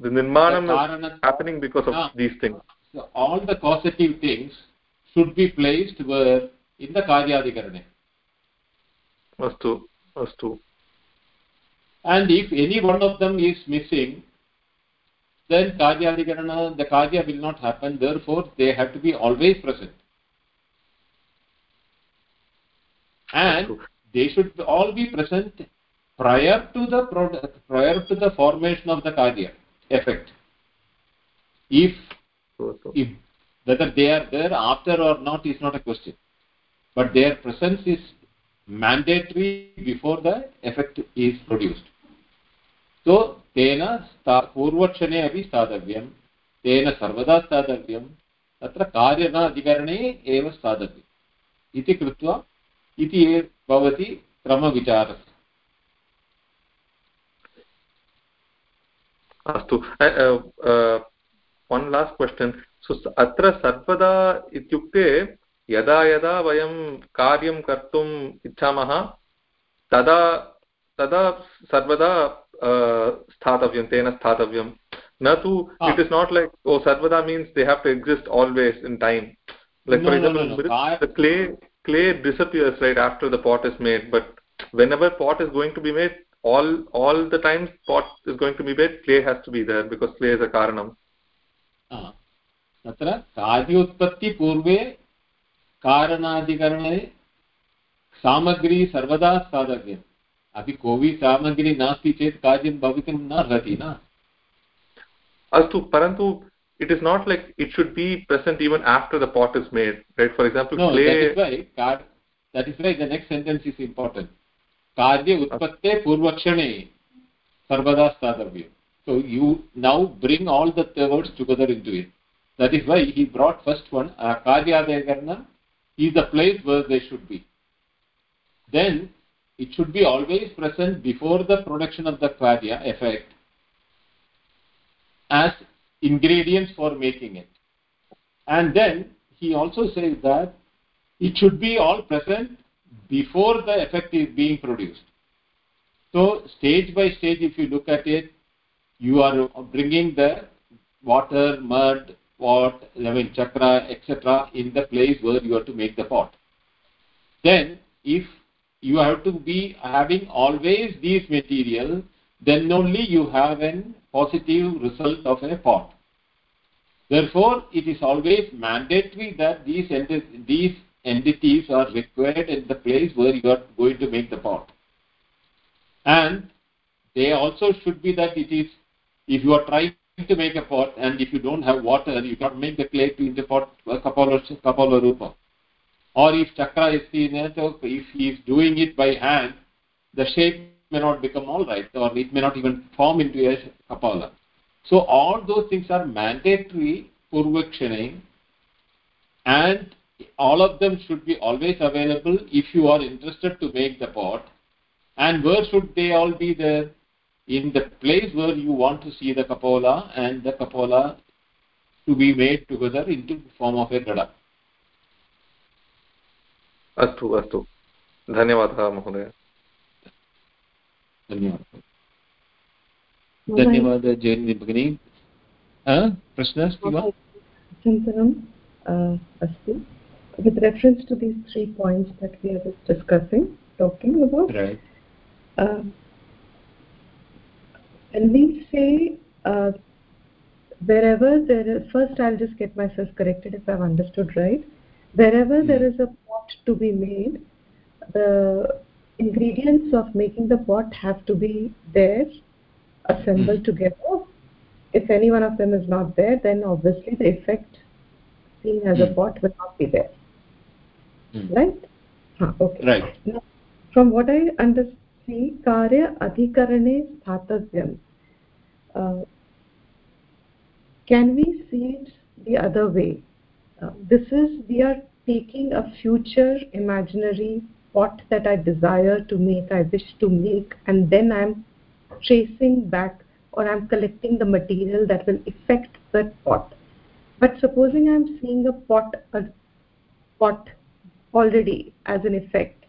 the nirmanam is happening because of ah, these things so all the causative things should be placed where in the karyadikarane astu astu and if any one of them is missing then the karya will not happen. Therefore they have to be always present. And they should all be present prior to the product, prior to the formation of the karya effect. If if whether they are there after or not is not a question. But their presence is mandatory before the effect is produced so तेन पूर्वक्षणे अपि स्थातव्यं। तेन सर्वदा स्थातव्यं। तत्र कार्यन अधिकरणे एव स्थातव्यम्। इति कृत्वा इति भवति क्रमविचारः। अस्तु। वन् लास्ट् क्वश्चन् सो, अत्र सर्वदा इत्युक्ते यदा यदा वयं कार्यं कर्तुम् इच्छामः, तदा तदा सर्वदा स्थातव्यं तेन स्थातव्यं न तु it is not like oh सर्वदा means they have to exist always in time like for example clay clay disappears right after the pot is made but whenever pot is going to be made all all the times pot is going to be made clay has to be there because clay is a karanam तत्र कार्योत्पत्तिपूर्वे कारणाधिकरणे सामग्री सर्वदा स्थातव्यम् अभी कोऽपि सामग्री नास्ति चेत् कार्यं भवितुं नार्हति न। अस्तु परन्तु it is not like it should be present even after the pot is made right for example that is why the next sentence is important कार्ये उत्पत्ते पूर्वक्षणे सर्वदा स्थातव्यं so you know bring all threads together into it that is why he brought first one कार्यादयकरणं is the place where they should be then it should be always present before the production of the karya effect as ingredients for making it. And then he also says that it should be all present before the effect is being produced. So stage by stage if you look at it you are bringing the water mud pot mean chakra etc in the place where you are to make the pot. Then if you have to be having always these material then only you have an positive result of a pot. Therefore, it is always mandatory that these, these entities are required in the place where you are going to make the pot. And they also should be that it is, if you are trying to make a pot and if you don't have water, you cannot make the clay to the pot kapala, kapala rupa. Or if chakra is seen, if he is doing it by hand, the shape may not become all right or it may not even form into a kapala. So all those things are mandatory purvakshane and all of them should be always available if you are interested to make the pot. And where should they all be there? In the place where you want to see the kapola and the kapola to be made together into the form of a gada. अस्तु अस्तु धन्यवादः महोदय धन्यवादः धन्यवादः जयन्ति भगिनी प्रश्नः अस्ति वा चिन्तनम् अस्ति with reference to these three points that we are just discussing, talking about, right uh, when we say uh, wherever there is, first I'll just get myself corrected if I've understood right. Wherever Hmm. there is a pot to be made, the ingredients of making the pot have to be there, assembled Hmm. together. If any one of them is not there, then obviously the effect seen as a Hmm. pot will not be there. Right? Huh, okay. right Now, from what I understand, karya adhikarane sthathavyam. Uh, can we see it the other way? This is, we are taking a future imaginary pot that I desire to make, I wish to make, and then I'm tracing back or I'm collecting the material that will affect that pot. But supposing I'm seeing a pot, a pot already as an effect,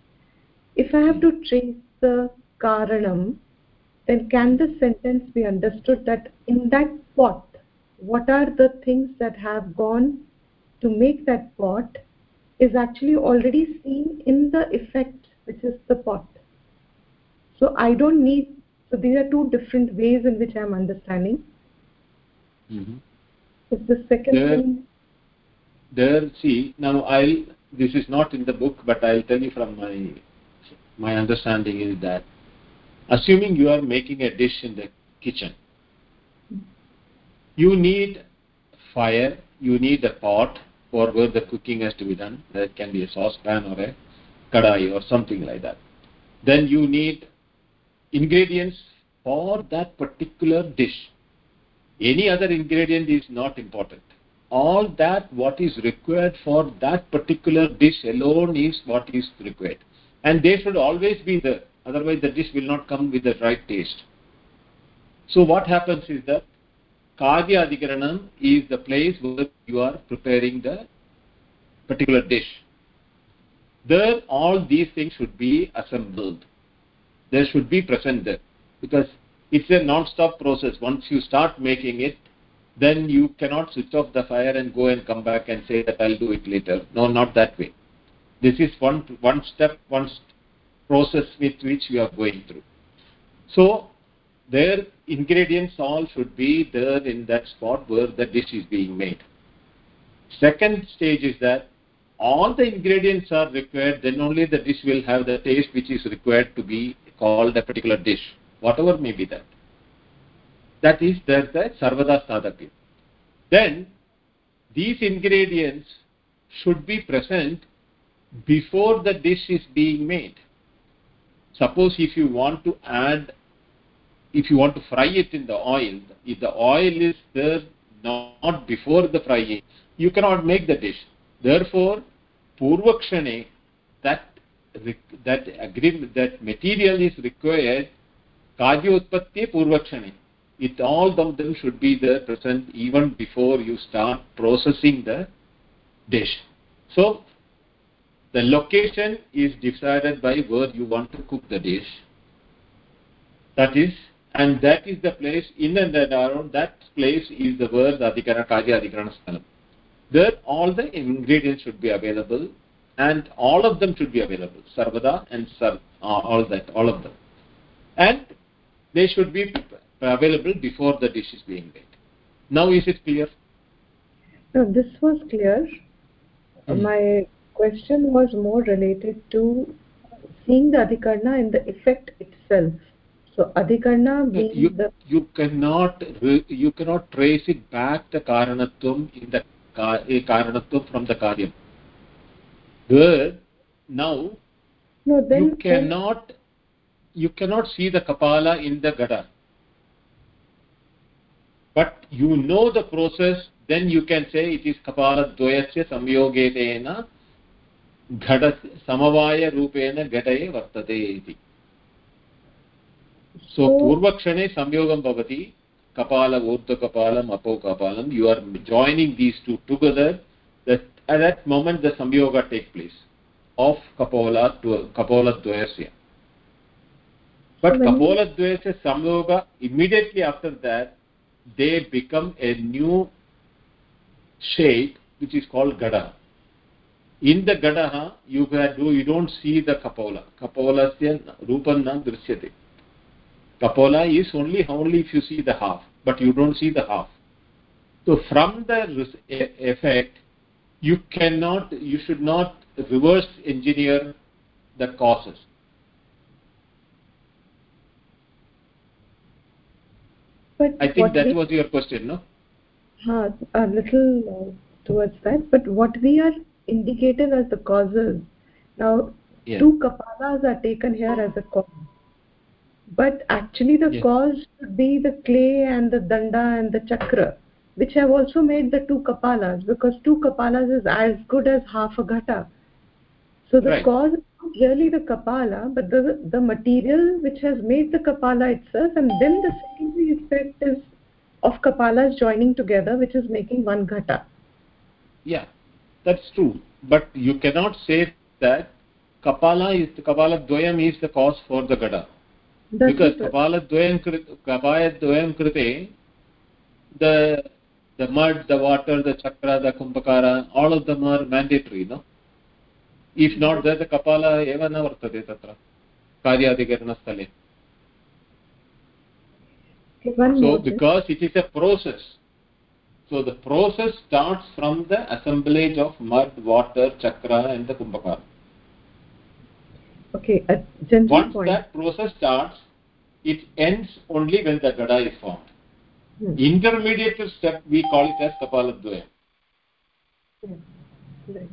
if I have to trace the karanam, then can the sentence be understood that in that pot, what are the things that have gone to make that pot is actually already seen in the effect, which is the pot. So I don't need, so these are two different ways in which I'm understanding. Mhm. Is the second There- thing, there see now i'll this is not in the book but i'll tell you from my my understanding is that assuming you are making a dish in the kitchen you need fire you need a pot for where the cooking has to be done that can be a saucepan or a kadai or something like that. Then you need ingredients for that particular dish. Any other ingredient is not important. All that what is required for that particular dish alone is what is required. And they should always be there. Otherwise the dish will not come with the right taste. So what happens is that karya adhikaranam is the place where you are preparing the particular dish. There all these things should be assembled. There should be present there because it's a non-stop process. Once you start making it then you cannot switch off the fire and go and come back and say that i'll do it later. No not that way. This is one one step one process with which you are going through. So their ingredients all should be there in that spot where the dish is being made. Second stage is that all the ingredients are required then only the dish will have the taste which is required to be called a particular dish whatever may be that. That is there's the sarvada then these ingredients should be present before the dish is being made. Suppose if you want to add if you want to fry it in the oil if the oil is there not before the frying you cannot make the dish. Therefore purvakshane that that agreement that material is required karyotpatti purvakshane it all of them should be there present even before you start processing the dish. So the location is decided by where you want to cook the dish. That is and that is the place in and around that place is the word adhikara karya adhikarana sthanam there all the ingredients should be available and all of them should be available sarvada and sar uh, all that all of them and they should be available before the dish is being made now is it clear no, this was clear. Hmm. My question was more related to seeing the adhikarna in the effect itself. So adhikarna being you, the you cannot you cannot trace it back the karanatvam in the ka- eh, karanatvam from the karyam where now no then you cannot then, you cannot see the kapala in the gada but you know the process then you can say it is kapala dvayasya samyogetena घट समवायरूपेण घटे वर्तते इति सो पूर्वक्षणे संयोगं भवति कपाल ऊर्ध्वकपालम् अपोकपालं you are joining these two together that moment the संयोग take place of कपोल कपोलद्वयस्य बट् कपोलद्वयस्य संयोग immediately after that they become a new shape which is called गडः in the गडः you hey do you don't see the कपोल कपोलस्य रूपं न दृश्यते kapola is only only if you see the half but you don't see the half. So from the effect you cannot you should not reverse engineer the causes. But i think that we, was your question no? Uh, a little uh, towards that but what we are indicated as the causes. Now yeah. two kapalas are taken here as a cause but actually the yeah. cause should be the clay and the danda and the chakra which have also made the two kapalas because two kapalas is as good as half a ghata so the right. cause is not really the kapala but the the material which has made the kapala itself and then the secondary effect is of kapalas joining together which is making one ghata yeah that's true but you cannot say that kapala is kapala dvayam is the cause for the gada that's because kapala dvayam kapaya dvayam krite the the mud the water the chakra the kumbhakara all of them are mandatory no if not there the kapala eva na vartate tatra karyadikaranasthale so because it is a process so the process starts from the assemblage of mud water chakra and the kumbhakara okay once point. that process starts it ends only when the gada is formed hmm. intermediate step we call it as kapaladvaya yeah. right.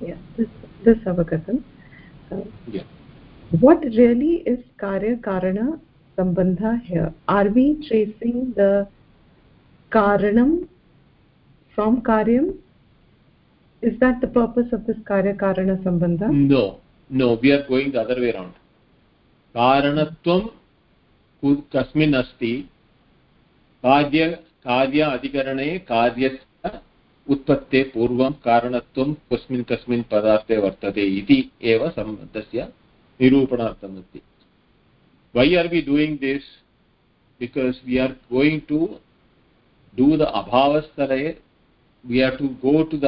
yeah this, this avagatam uh, yeah what really is karya karana sambandha here are we tracing the karanam from karyam is that the purpose of this karya karana sambandha no no we are going the other way around karanatvam kasmin asti कार्य कार्य अधिकरणे कार्यस्य उत्पत्ते पूर्वं कारणत्वं कस्मिन् कस्मिन् पदार्थे वर्तते इति एव सम्बन्धस्य निरूपणार्थम् अस्ति why are we doing this because we are going to do the abhava stale we have to go to the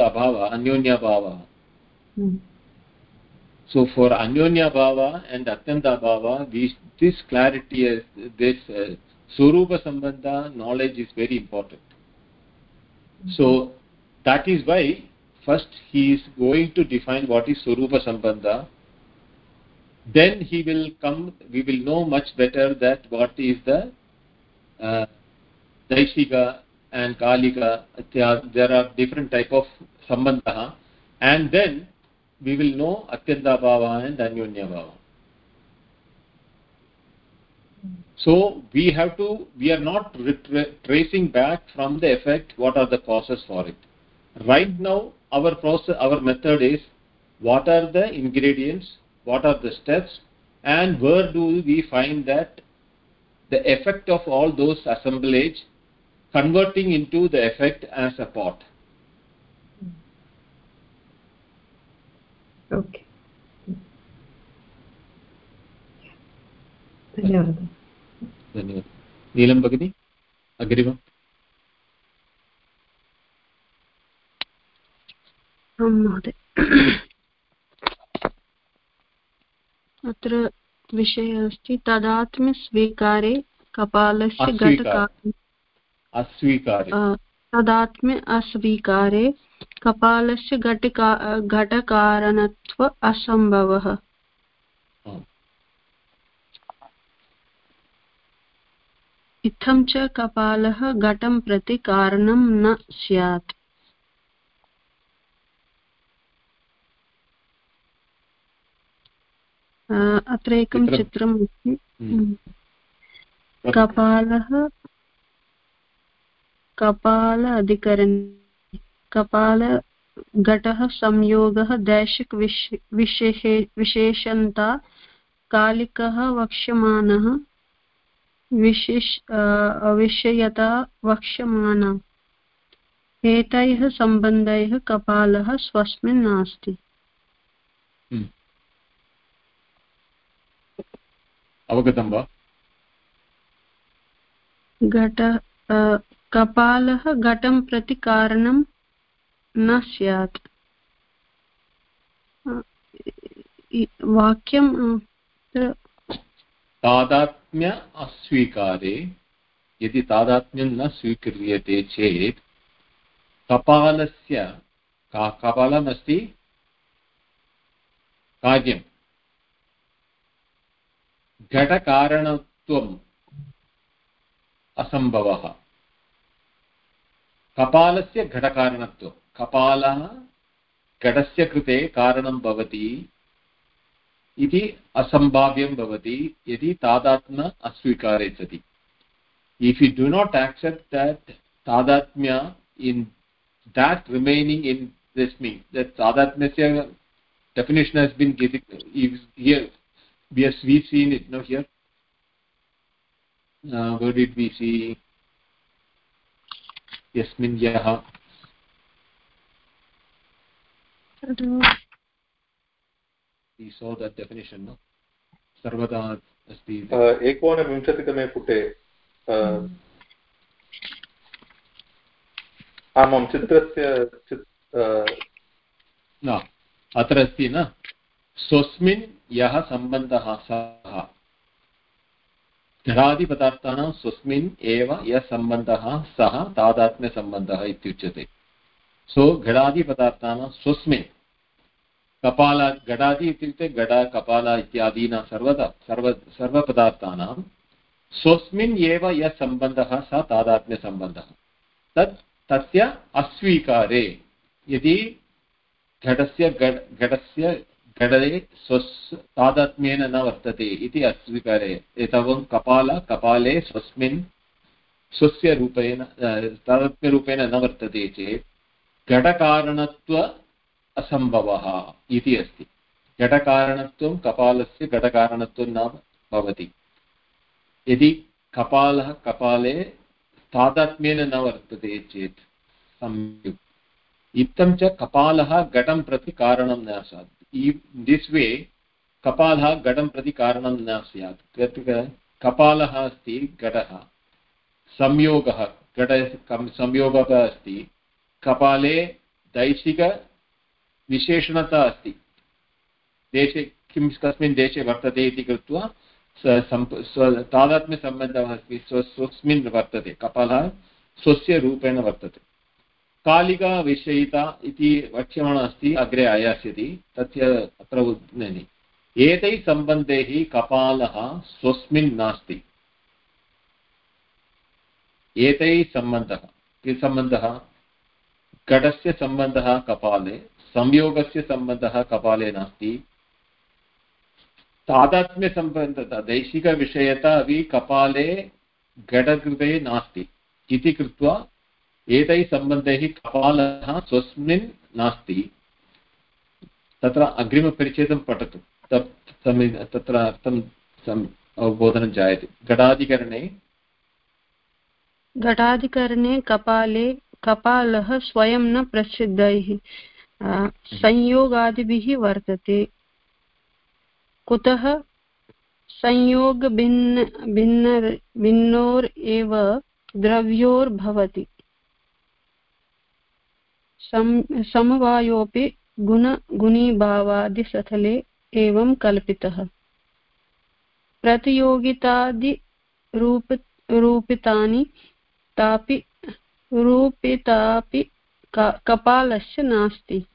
so for anyonya bhava and atyanta bhava this, this clarity is this uh, Surupa Sambandha knowledge is very important. So that is why first he is going to define what is Surupa Sambandha. Then he will come, we will know much better that what is the uh, Daishika and Kalika. There are different type of Sambandha. And then we will know Atyanta and Anyonya Bhava. so we have to we are not tracing back from the effect what are the causes for it right now our process our method is what are the ingredients what are the steps and where do we find that the effect of all those assemblage converting into the effect as a pot okay. धन्यवादः धन्यवादः नीलं भगिनि अग्रिमम् आं महोदय अत्र विषयः अस्ति तदात्म्यस्वीकारे कपालस्य तदात्म्य अस्वीकारे कपालस्य घटका घटकारणत्व असम्भवः। इत्थं च कपालः घटं प्रति कारणं न स्यात्। अत्र एकं चित्रम् अस्ति। हम्म। कपालः कपाल अधिकरणे कपाल घटः संयोगः दैशिक विशेषणता कालिकः वक्ष्यमाणः विशिष् विषयता वक्ष्यमाणा एतैः सम्बन्धैः कपालः स्वस्मिन् नास्ति। हम्म। अवगतं वा? घट कपालः घटं प्रति कारणं न स्यात्। वाक्यं तादात्म्य अस्वीकारे, यदि तादात्म्यं न स्वीक्रियते चेत्, कपालस्य, का, कपालमस्ति? कार्यं घटकारणत्वम् असम्भवः। कपालस्य घटकारणत्वं कपालः घटस्य कृते कारणं भवति इति असम्भाव्यं भवति यदि तादात्म्य अस्वीकारयति। If you do not accept that tadatmya in that remaining in this me that तादात्म्यस्य definition has been seen यस्मिन् यः we saw that definition no? Sarvada asti एकोनविंशतितमे पुटे आमां चित्रस्य न अत्र अस्ति न स्वस्मिन् यः सम्बन्धः सः घटादिपदार्थानां स्वस्मिन् एव यः सम्बन्धः सः तादात्म्यसम्बन्धः इत्युच्यते सो घटादिपदार्थानां स्वस्मिन् कपाल घटादि इत्युक्ते घट, कपाल इत्यादीनां सर्वदा, सर्व, सर्वपदार्थानां स्वस्मिन् एव यः सम्बन्धः, सः तादात्म्यसम्बन्धः। तत्, तस्य अस्वीकारे। यदि घटस्य घटस्य घटे स्वस्, तादात्म्येन न वर्तते इति अस्वीकारे, एतावत् कपाल, कपाले स्वस्मिन्, स्वस्य रूपेण तादात्म्यरूपेण न वर्तते चेत् घटकारणत्व असम्भवः इति अस्ति। घटकारणत्वं कपालस्य घटकारणत्वं न भवति। यदि कपालः कपाले तादात्म्येन न वर्तते चेत् सम्यक्। इत्थं च कपालः घटं प्रति कारणं न स्यात्। दिस् वे कपालः घटं प्रति कारणं न स्यात्। कपालः अस्ति घटः। संयोगः, घट संयोगः अस्ति। कपाले दैशिकविशेषणता अस्ति। देशे किं कस्मिन् देशे वर्तते इति कृत्वा तादात्म्यसम्बन्धः अस्ति, स्व स्वस्मिन् वर्तते, कपालः स्वस्य रूपेण वर्तते। कालिकाविषयिता इति वक्ष्यमाणः अस्ति, अग्रे आयास्यति, तस्य अत्र एतैः सम्बन्धैः कपालः स्वस्मिन् नास्ति। एतैः सम्बन्धः, के सम्बन्धः? घटस्य सम्बन्धः कपाले, संयोगस्य सम्बन्धः कपाले नास्ति। तादात्म्यसम्बन्धता दैशिकविषयता अपि कपाले, घटकृते नास्ति। इति कृत्वा एतैः सम्बन्धैः कपालः स्वस्मिन् नास्ति। तत्र अग्रिमपरिच्छेदं पठतु। तत्र अर्थं अवबोधनं जायते। घटाधिकरणे घटाधिकरणे कपाले कपालः स्वयं न प्रसिद्धैः। संयोगादिभिः वर्तते। कुतः? संयोगभिन्न, भिन्न, भिन्नोर् एव द्रव्योर्भवति। समवायोऽपि गुणगुणीभावादिसथले एवं कल्पितः। प्रतियोगितादिरूप, रूपितानि तापि रूपितापि कपालस्य नास्ति।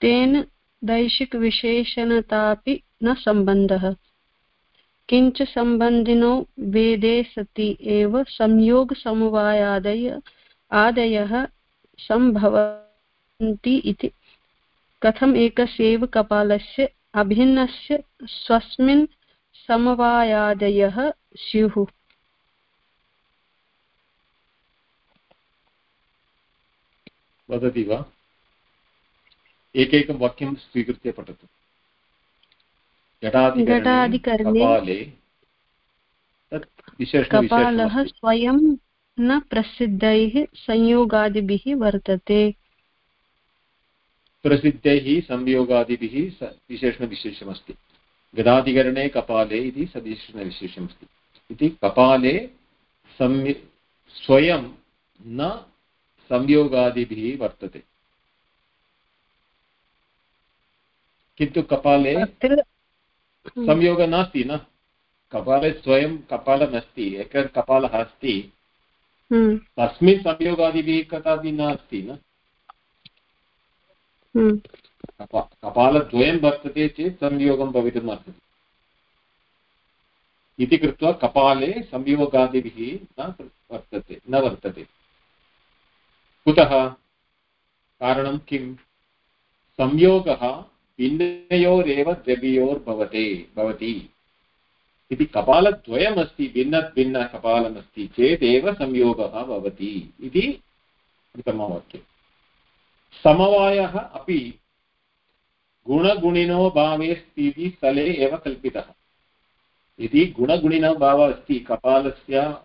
तेन दैशिकविशेषणतापि न सम्बन्धः। किञ्च सम्बन्धिनो वेदे सति एव संयोगसमवायादय, आदयः सम्भवन्ति इति। कथम् एकस्यैव कपालस्य अभिन्नस्य स्वस्मिन् समवायादयः स्युः। वदति वा? एकैकं वाक्यं स्वीकृत्य पठतु। घटाधिकरणे कपालः स्वयं न प्रसिद्धैः संयोगादिभिः वर्तते। प्रसिद्धैः संयोगादिभिः विशेषणविशेषमस्ति। गदाधिकरणे कपाले इति सविशेषणविशेषमस्ति। इति कपाले स्वयं न संयोगादिभिः वर्तते। किन्तु कपाले तिल संयोगः नास्ति न? कपाले स्वयं कपालमस्ति एकः कपालः अस्ति। हम्म, तस्मिन् संयोगादिभिः कदापि नास्ति न? हम्म, कपालद्वयं वर्तते चेत् संयोगं भवितुम् अर्हति। इति कृत्वा कपाले संयोगादिभिः न वर्तते न वर्तते। कुतः? कारणं किं संयोगः भिन्नयोरेव द्रव्ययोर्भवते भवति। इति कपालद्वयमस्ति भिन्नभिन्नकपालमस्ति चेदेव संयोगः भवति इति प्रथमवाक्यम्। समवायः अपि गुणगुणिनो भावे स्थितिः स्थले एव कल्पितः। यदि गुणगुणिनो भावः अस्ति, कपालस्य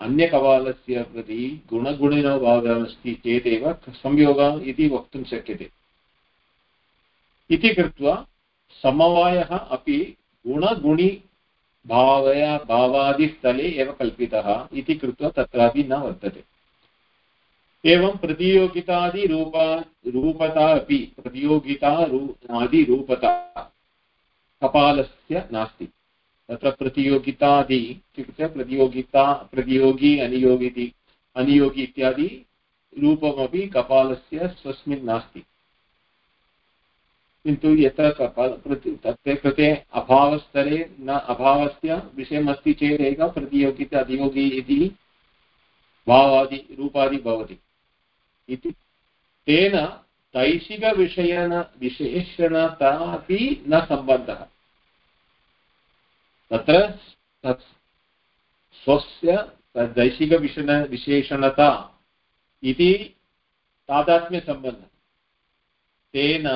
अन्यकपालस्य प्रति गुणगुणिनो भावः अस्ति चेदेव संयोगः इति वक्तुं शक्यते। इति कृत्वा समवायः अपि गुणगुणि भावया भावादिस्थले एव कल्पितः इति कृत्वा तत्रापि न वर्तते। एवं प्रतियोगितादिरूपा रूपता अपि प्रतियोगिता आदिरूपता कपालस्य नास्ति। तत्र प्रतियोगितादि इत्युक्ते प्रतियोगिता, प्रतियोगी, अनियोगिति, अनियोगि इत्यादि रूपमपि कपालस्य स्वस्मिन् नास्ति। किन्तु यत्र कपाल, प्रति तस्य कृते अभावस्थले न, अभावस्य विषयमस्ति चेदेव प्रतियोगिता अधियोगी इति भावादि, रूपादि भवति। इति तेन दैशिकविषयण विशेषणता न सम्बन्धः। तत्र तत् स्वस्य दैशिकविषण विशेषणता इति तादात्म्यसम्बन्धः। तेन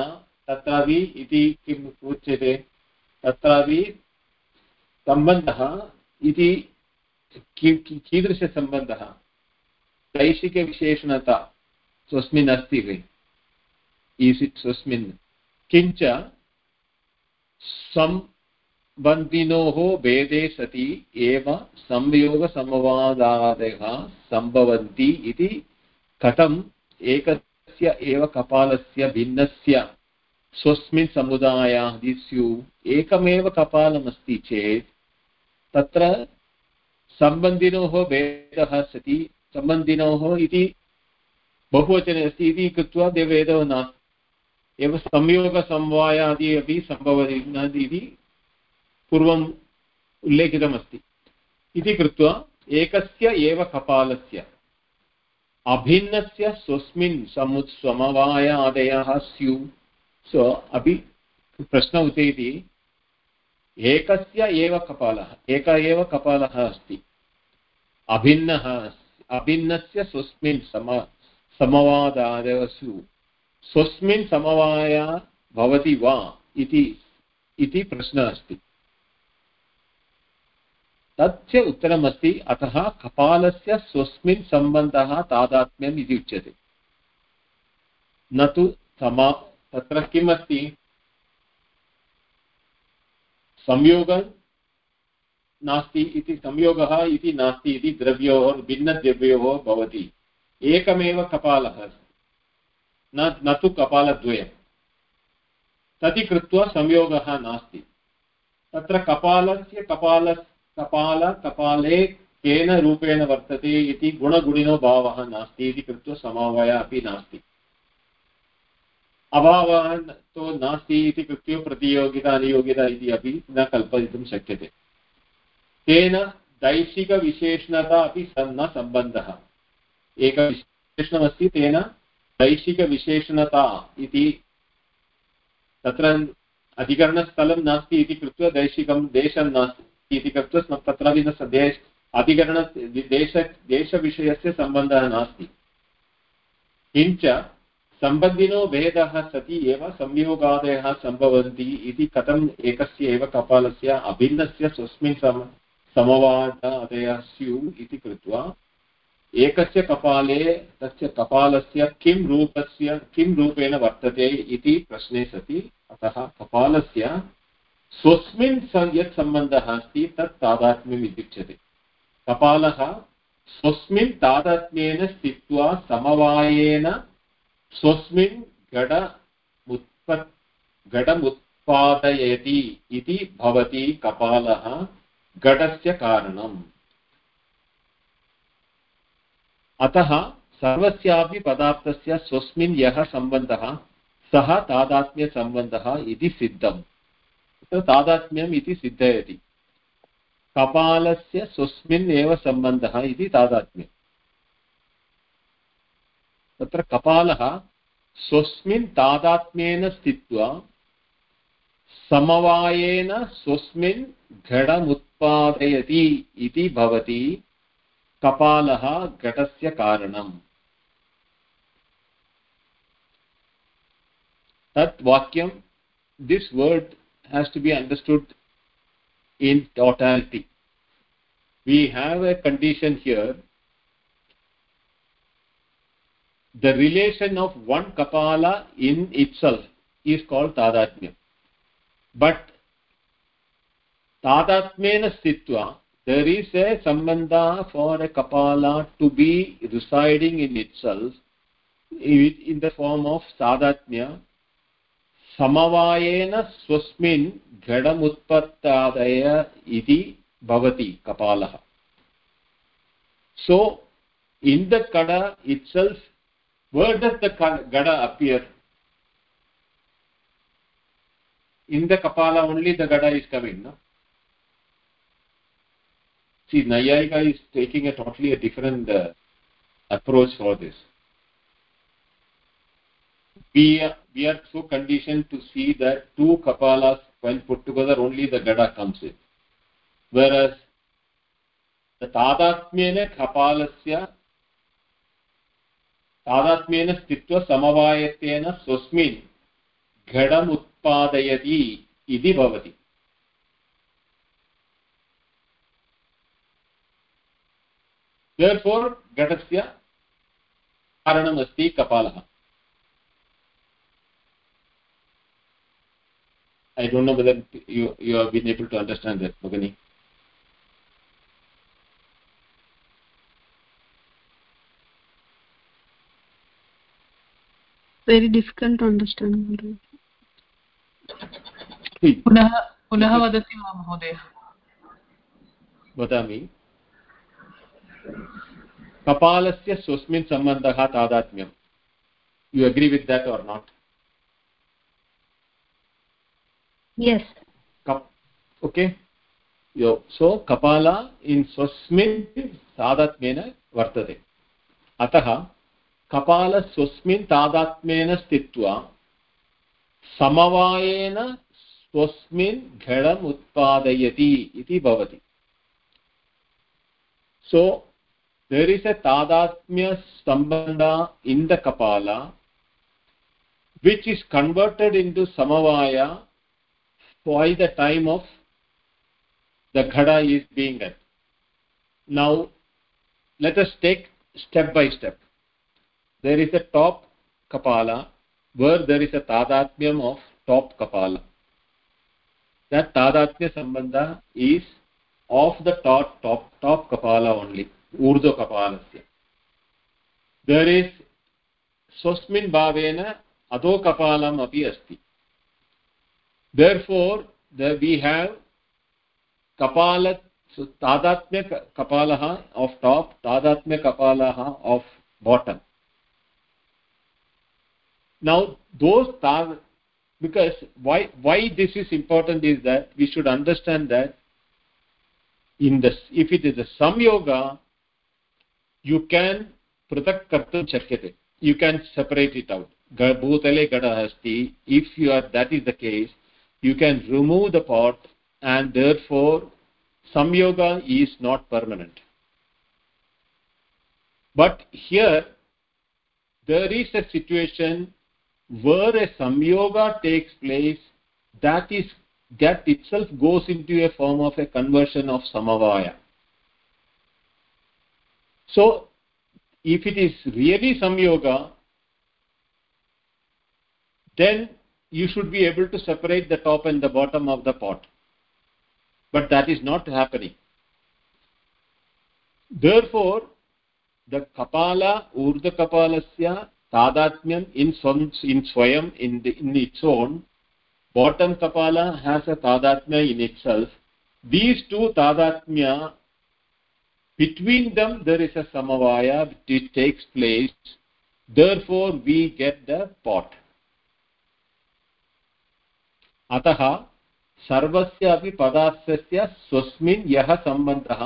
तत्रापि इति किम् उच्यते? तत्रापि सम्बन्धः इति कीदृशसम्बन्धः? दैशिकविशेषणता स्वस्मिन् अस्ति स्वस्मिन्। किञ्च सम्बन्धिनोः भेदे सति एव संयोगसमवादादयः सम्भवन्ति इति कथम् एकस्य एव कपालस्य भिन्नस्य स्वस्मिन् समुदायादि स्युः एकमेव कपालमस्ति चेत् तत्र सम्बन्धिनोः भेदः सति सम्बन्धिनोः इति बहुवचने अस्ति इति कृत्वा देववेदः नास्ति एव संयोगसमवायादि अपि सम्भवति इति पूर्वम् उल्लेखितमस्ति। इति कृत्वा एकस्य एव कपालस्य, अभिन्नस्य स्वस्मिन् समु समवायादयः स्युः, सो अपि प्रश्न उचयति एकस्य एव कपालः, एक एव कपालः अस्ति। अभिन्नः, अभिन्नस्य स्वस्मिन् सम समवादादसु स्वस्मिन् समवाय भवति वा इति प्रश्नः अस्ति। तस्य उत्तरमस्ति, अतः कपालस्य स्वस्मिन् सम्बन्धः तादात्म्यम् इति उच्यते। न तु समा, तत्र किम् अस्ति संयोगः नास्ति इति, संयोगः इति नास्ति इति द्रव्योः भिन्नद्रव्योः भवति। एकमेव कपालः न न तु कपालद्वयं तदि कृत्वा संयोगः नास्ति। तत्र कपालस्य कपाल कपाल, कपाले केन रूपेण वर्तते इति गुणगुणिनो भावः नास्ति इति कृत्वा समवाय अपि नास्ति। अभावः तु नास्ति इति कृत्वा प्रतियोगिता, अनियोगिता इति अपि न कल्पयितुं शक्यते। तेन दैशिकविशेषणता अपि न सम्बन्धः। एकविशेषणमस्ति तेन दैशिकविशेषणता इति तत्र अधिकरणस्थलं नास्ति इति कृत्वा दैशिकं देशं नास्ति। इति कृत्वा तत्रापि न देश अधिकरण देश देशविषयस्य सम्बन्धः नास्ति। किञ्च सम्बन्धिनो भेदः सति एव संयोगादयः सम्भवन्ति इति कथम् एकस्य एव कपालस्य अभिन्नस्य स्वस्मिन् सम समवादादयः स्युः इति कृत्वा एकस्य कपाले तस्य कपालस्य किं रूपस्य किं रूपेण वर्तते इति प्रश्ने सति। अतः कपालस्य स्वस्मिन् यत् सम्बन्धः अस्ति, तत् तादात्म्यम् इत्युच्यते। कपालः स्वस्मिन् तादात्म्येन स्थित्वा समवायेन स्वस्मिन् घटमुत्पादयति इति भवति कपालः घटस्य कारणम्। अतः सर्वस्यापि पदार्थस्य स्वस्मिन् यः सम्बन्धः, सः तादात्म्यसम्बन्धः इति सिद्धम्। तादात्म्यम् इति सिद्धयति। कपालस्य स्वस्मिन् एव सम्बन्धः इति तादात्म्यम्। तत्र कपालः स्वस्मिन् तादात्म्येन स्थित्वा समवायेन स्वस्मिन् घटमुत्पादयति इति भवति कपालः घटस्य कारणम्। तत् वाक्यं, this word has to be understood in totality. We have a condition here. The relation of one kapala in itself is called tadatmya. But tadatmena stitva there is a sambandha for a kapala to be residing in itself in the form of tadatmya समवायेन स्वस्मिन् घटमुत्पत्तादय इति भवति कपालः। So in the कड itself word the ghata appear in the kapala only the ghata is coming See, Nayaika is taking a totally a different uh, approach for this. We are, we are so conditioned to see that two kapalas when put together only the gada comes in whereas the tadatmyena kapalasya तादात्म्येन स्थित्वा समवायत्वेन स्वस्मिन् घटम् उत्पादयति इति भवति therefore घटस्य कारणमस्ति कपालः I don't know whether you, you have been able to understand that, Mogani. very difficult to understand पुनः पुनः वदति वा महोदय वदामि कपालस्य स्वस्मिन् सम्बन्धः तादात्म्यं you agree with that or not yes Kap okay yo so kapala in swasmin tadatmena vartate atah कपाल स्वस्मिन् तादात्म्येन स्थित्वा समवायेन स्वस्मिन् घटम् उत्पादयति इति भवति so there is a tadatmya sambandha in the kapala which is converted into samavaya by the time of the ghada is being done. Now, let us take step by step. There is a top kapala where there is a tadatmyam of top kapala. That tadatmya sambandha is of the top, top, top kapala only, urdhva kapalasya. There is स्वस्मिन् भावेन अधो कपालम् अपि अस्ति therefore the, we have kapala so tadatmya kapalaha of top tadatmya kapalaha of bottom now those tad because why why this is important is that we should understand that in this if it is a samyoga you can pratak kartum shakyate you can separate it out bhutale gada asti if you are that is the case you can remove the pot and therefore samyoga is not permanent. But here there is a situation where a samyoga takes place that is that itself goes into a form of a conversion of samavaya. So if it is really samyoga then you should be able to separate the top and the bottom of the pot. But that is not happening. Therefore the kapala urdha kapalasya tadatmyam in in swayam in, the, in its own bottom kapala has a tadatmya in itself. These two tadatmya between them there is a samavaya which takes place. Therefore we get the pot अतः सर्वस्य अपि पदार्थस्य स्वस्मिन् यः सम्बन्धः,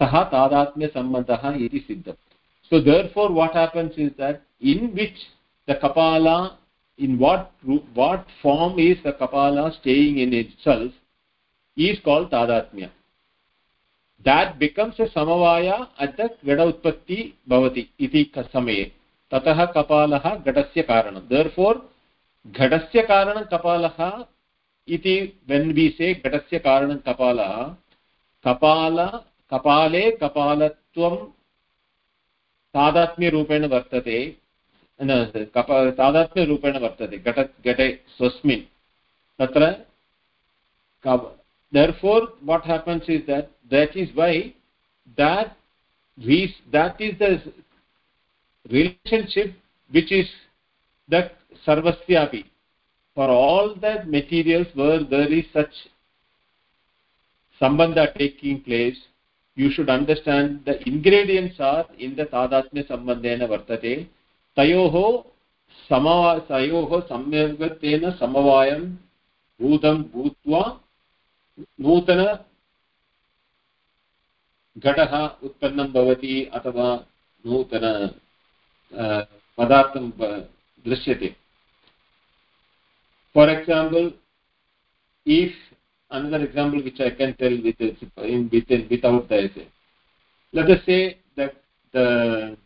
सः तादात्म्यसम्बन्धः इति सिद्धम् so therefore what happens is that in which the kapala in what what form is the kapala staying in itself is called tadatmya that becomes a samavaya at the घट उत्पत्ति भवति इति समये ततः कपालः घटस्य कारणं देर् फोर् घटस्य कारणं कपालः इति वेन् वि से घटस्य कारणं कपालः कपाल कपाले कपालत्वं तादात्म्यरूपेण वर्तते कप तादात्म्यरूपेण वर्तते घट घटे स्वस्मिन् तत्र therefore what happens is that that is why that we that is the relationship which is the sarvasyapi for all the materials where there is such sambandha taking place you should understand the ingredients are in the tadatmya sambandhena vartate tayoho समवा तयोः सम्यगतेन समवायं भूतं भूत्वा नूतन घटः उत्पन्नं भवति अथवा नूतन पदार्थं दृश्यते for example if another example which i can tell with in within without the essay. Let us say that the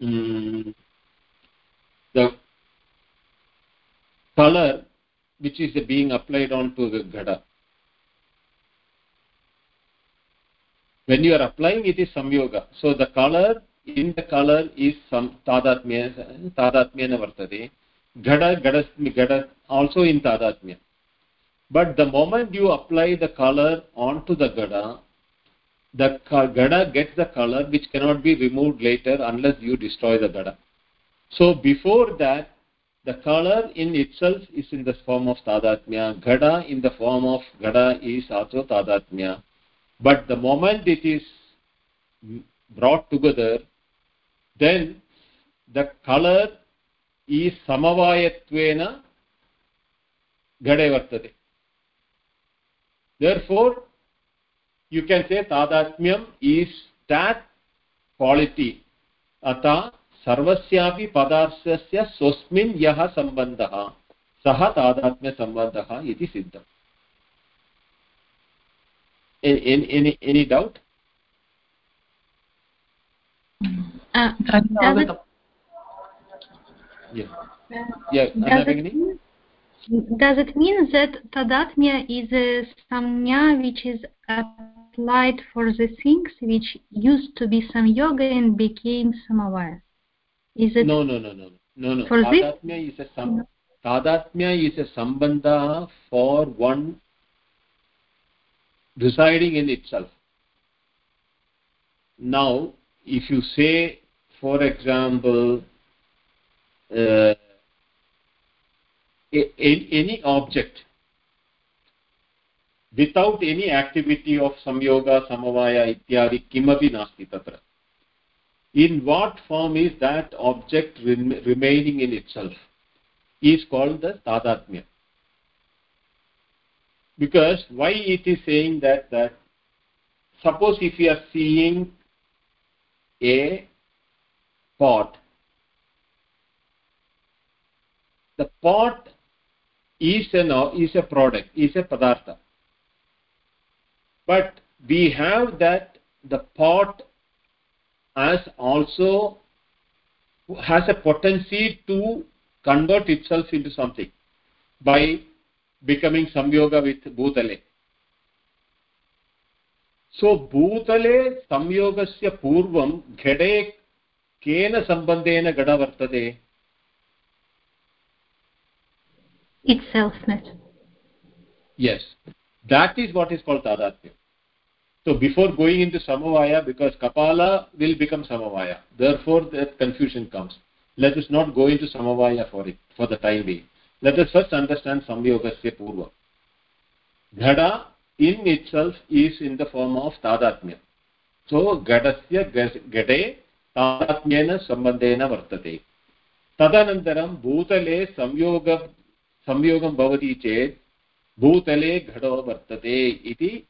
um, the color which is being applied onto the gada. When you are applying it is samyoga. So the color in the color is some tadatmya tadatmyana vartate gada gada gada also in tadatmya but the moment you apply the color onto the gada the gada gets the color which cannot be removed later unless you destroy the gada. So before that the color in itself is in the form of tadatmya gada in the form of gada is also tadatmya but the moment it is brought together then the color is samavayattvena gade vartate therefore you can say tadatmyam is that quality ata सर्वस्यापि पदार्थस्य स्वस्मिन् यः सम्बन्धः सः तादात्म्यसम्बन्धः इति सिद्धम् any doubt does it mean that tadatmya is a samnya which is applied for the things which used to be samyoga and became samavaya is it no no no no. No no. For tadatmya is a sam tadatmya is a sambandha for one residing in itself. Now if you say for example uh, any object without any activity of samyoga samavaya ityadi kimapi nasti tatra. In what form is that object rem remaining in itself? Is called the tadatmya. Because why it is saying that that suppose if you are seeing a pot the pot is an is a product is a padartha but we have that the pot as also has a potency to convert itself into something by becoming samyoga with bhutale so bhutale samyogasya purvam ghade kena sambandhena gada vartate itselfness yes that is what is called tadatya so before going into samavaya because kapala will become samavaya therefore that confusion comes let us not go into samavaya for it for the time being let us first understand samyogasya purva ghada in itself is in the form of tadatmya so घटस्य घटे तादात्म्येन सम्बन्धेन वर्तते तदनन्तरं भूतले संयोग संयोगं भवति चेत् भूतले घटो वर्तते इति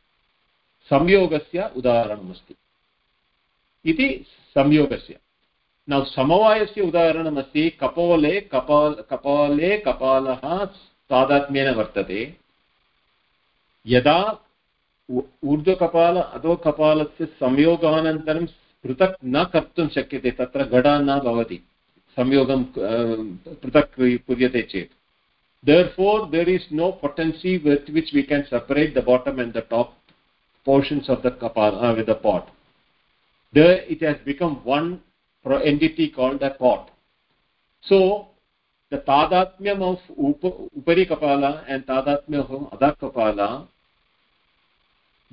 संयोगस्य उदाहरणमस्ति। इति संयोगस्य। नौ समवायस्य उदाहरणमस्ति, कपोले कपाल कपाले कपालः तादात्म्येन वर्तते। यदा ऊर्ध्वकपाल, अधोकपालस्य संयोगानन्तरं पृथक् न कर्तुं शक्यते, तत्र घटः न भवति। संयोगं पृथक् क्रियते चेत्। Therefore there is no potency with which we can separate the bottom and the top portions of the kapal uh, with the pot there it has become one entity called a pot so the tadatmyam of upari kapala and tadatmya of adha kapala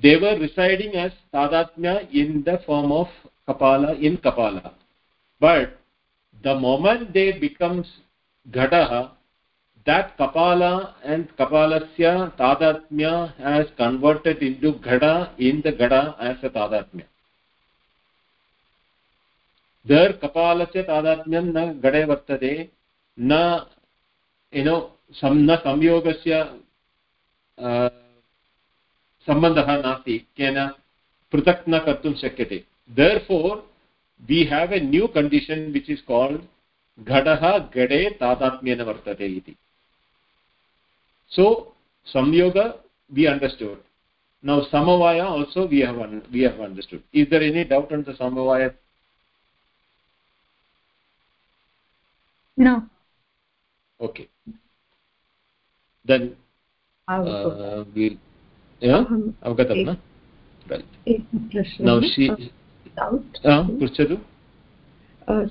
they were residing as tadatmya in the form of kapala in kapala. But the moment they becomes ghadaha that kapala and kapalasya tadatmya has converted into ghada in the ghada as a tadatmya there kapalasya tadatmyam na ghade vartate na you know sam na samyogasya uh, सम्बन्धः नास्ति केन पृथक् न कर्तुं शक्यते therefore we have a new condition which is called घटः घटे तादात्म्येन वर्तते सो संयोग we understood now samavaya also we have we have understood is there any doubt on the samavaya no okay then uh, we'll अवगतं न पृच्छतु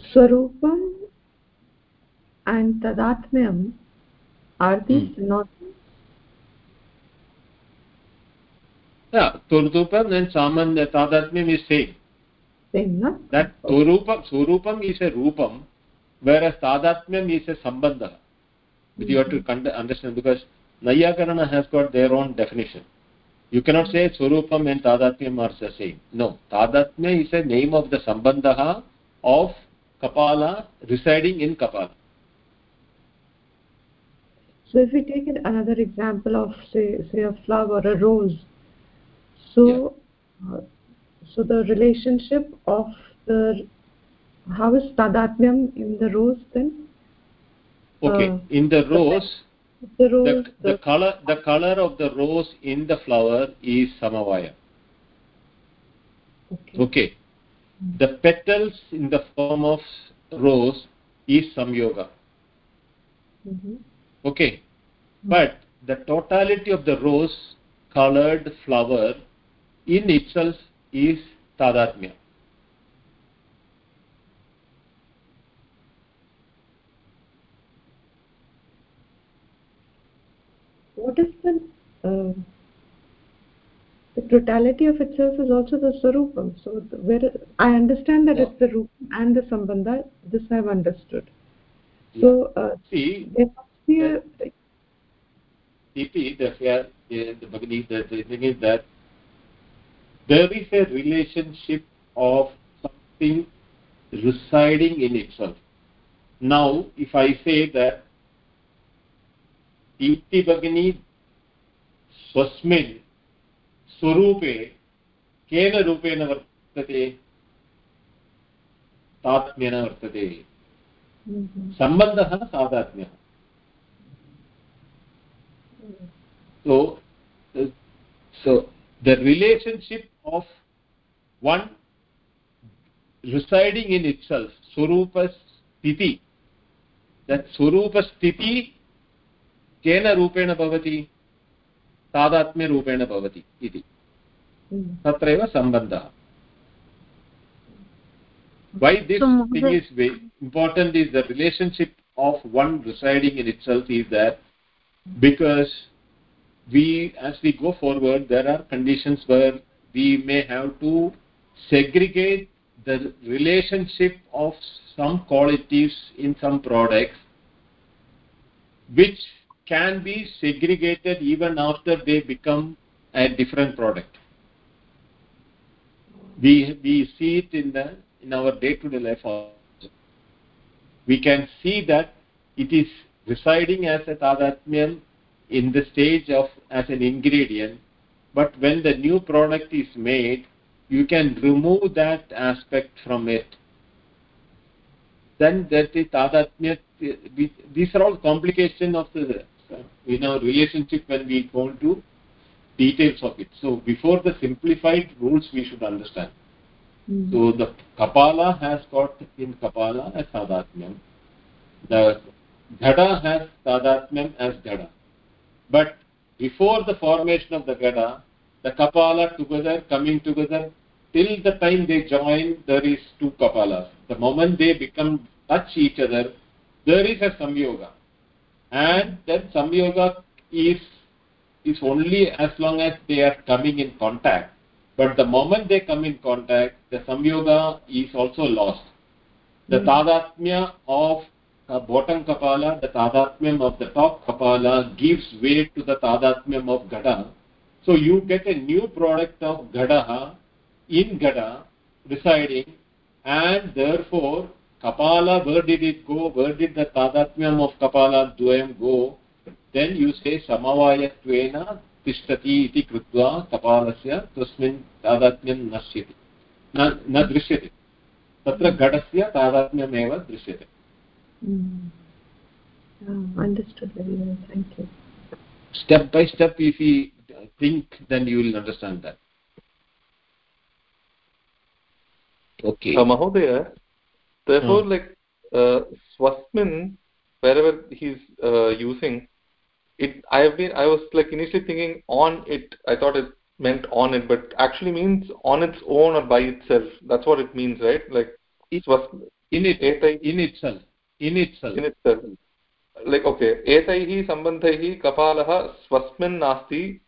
स्वरूपम् and tadatmyam are these hmm. not yeah turupam and samanya tadatmyam is same same no that turupam surupam is a rupam whereas tadatmyam is a sambandha which you have to understand because nayakarana has got their own definition you cannot say swarupam and tadatmyam are the same no tadatmya is a name of the sambandha of kapala residing in kapala so if we take another example of say say a flower a rose so yeah. uh, so the relationship of the how is tadatmyam in the rose then okay uh, in the rose the rose the, the color the color of the rose in the flower is samavaya okay, okay. the petals in the form of rose is samyoga mm -hmm. okay but the totality of the rose colored flower in itself is tadatmya what is the uh, the totality of itself is also the swarupam so the, where i understand that yeah. it's the rupam and the sambandha this i have understood so uh, see there must be a iti the the beginning the, the thing is that there is a relationship of something residing in itself now if i say that इति भगिनी स्वस्मिन् स्वरूपे केन रूपेण वर्तते तात्म्येन वर्तते सम्बन्धः तादात्म्यः so so the relationship of one residing in itself swarupa sthiti that swarupa sthiti केन रूपेण भवति तादात्म्यरूपेण भवति इति तत्रैव सम्बन्धः why this thing is important is the relationship of one residing in itself is that because we as we go forward there are conditions where we may have to segregate the relationship of some qualities in some products which can be segregated even after they become a different product. We we see it in the in our day to day life also. We can see that it is residing as a tadatmyam in the stage of as an ingredient but when the new product is made you can remove that aspect from it. Then that is tadatmya these are all complications of the in our relationship when we go into details of it. So before the simplified rules we should understand. Mm. so the kapala has got in kapala as tadatmyam the ghada has tadatmyam as ghada but before the formation of the ghada the kapala together coming together till the time they join there is two kapalas. The moment they become touch each other there is a samyoga. And that samyoga is is only as long as they are coming in contact. But the moment they come in contact the samyoga is also lost. The mm. tadatmya of uh, bottom kapala the tadatmyam of the top kapala gives way to the tadatmyam of gada so you get a new product of gadaha in gada residing and therefore kapala where did it go where did the tadatmyam of kapala dvayam go then you say samavayatvena tishtati iti krutva कपालस्य तस्मिन् तादात्म्यं नश्यति न न दृश्यते तत्र घटस्य तादात्म्यमेव दृश्यते understood very well. Thank you. Step by step if you think then you will understand that. Okay. Uh, mahodaya therefore hmm. like uh, swasmin wherever he's uh, using it i have been i was like initially thinking on it. I thought it meant on it but actually means on its own or by itself. That's what it means right? Like it, swasmin in it in itself in itself in itself like okay etaihi sambandhaihi kapalah swasmin nasti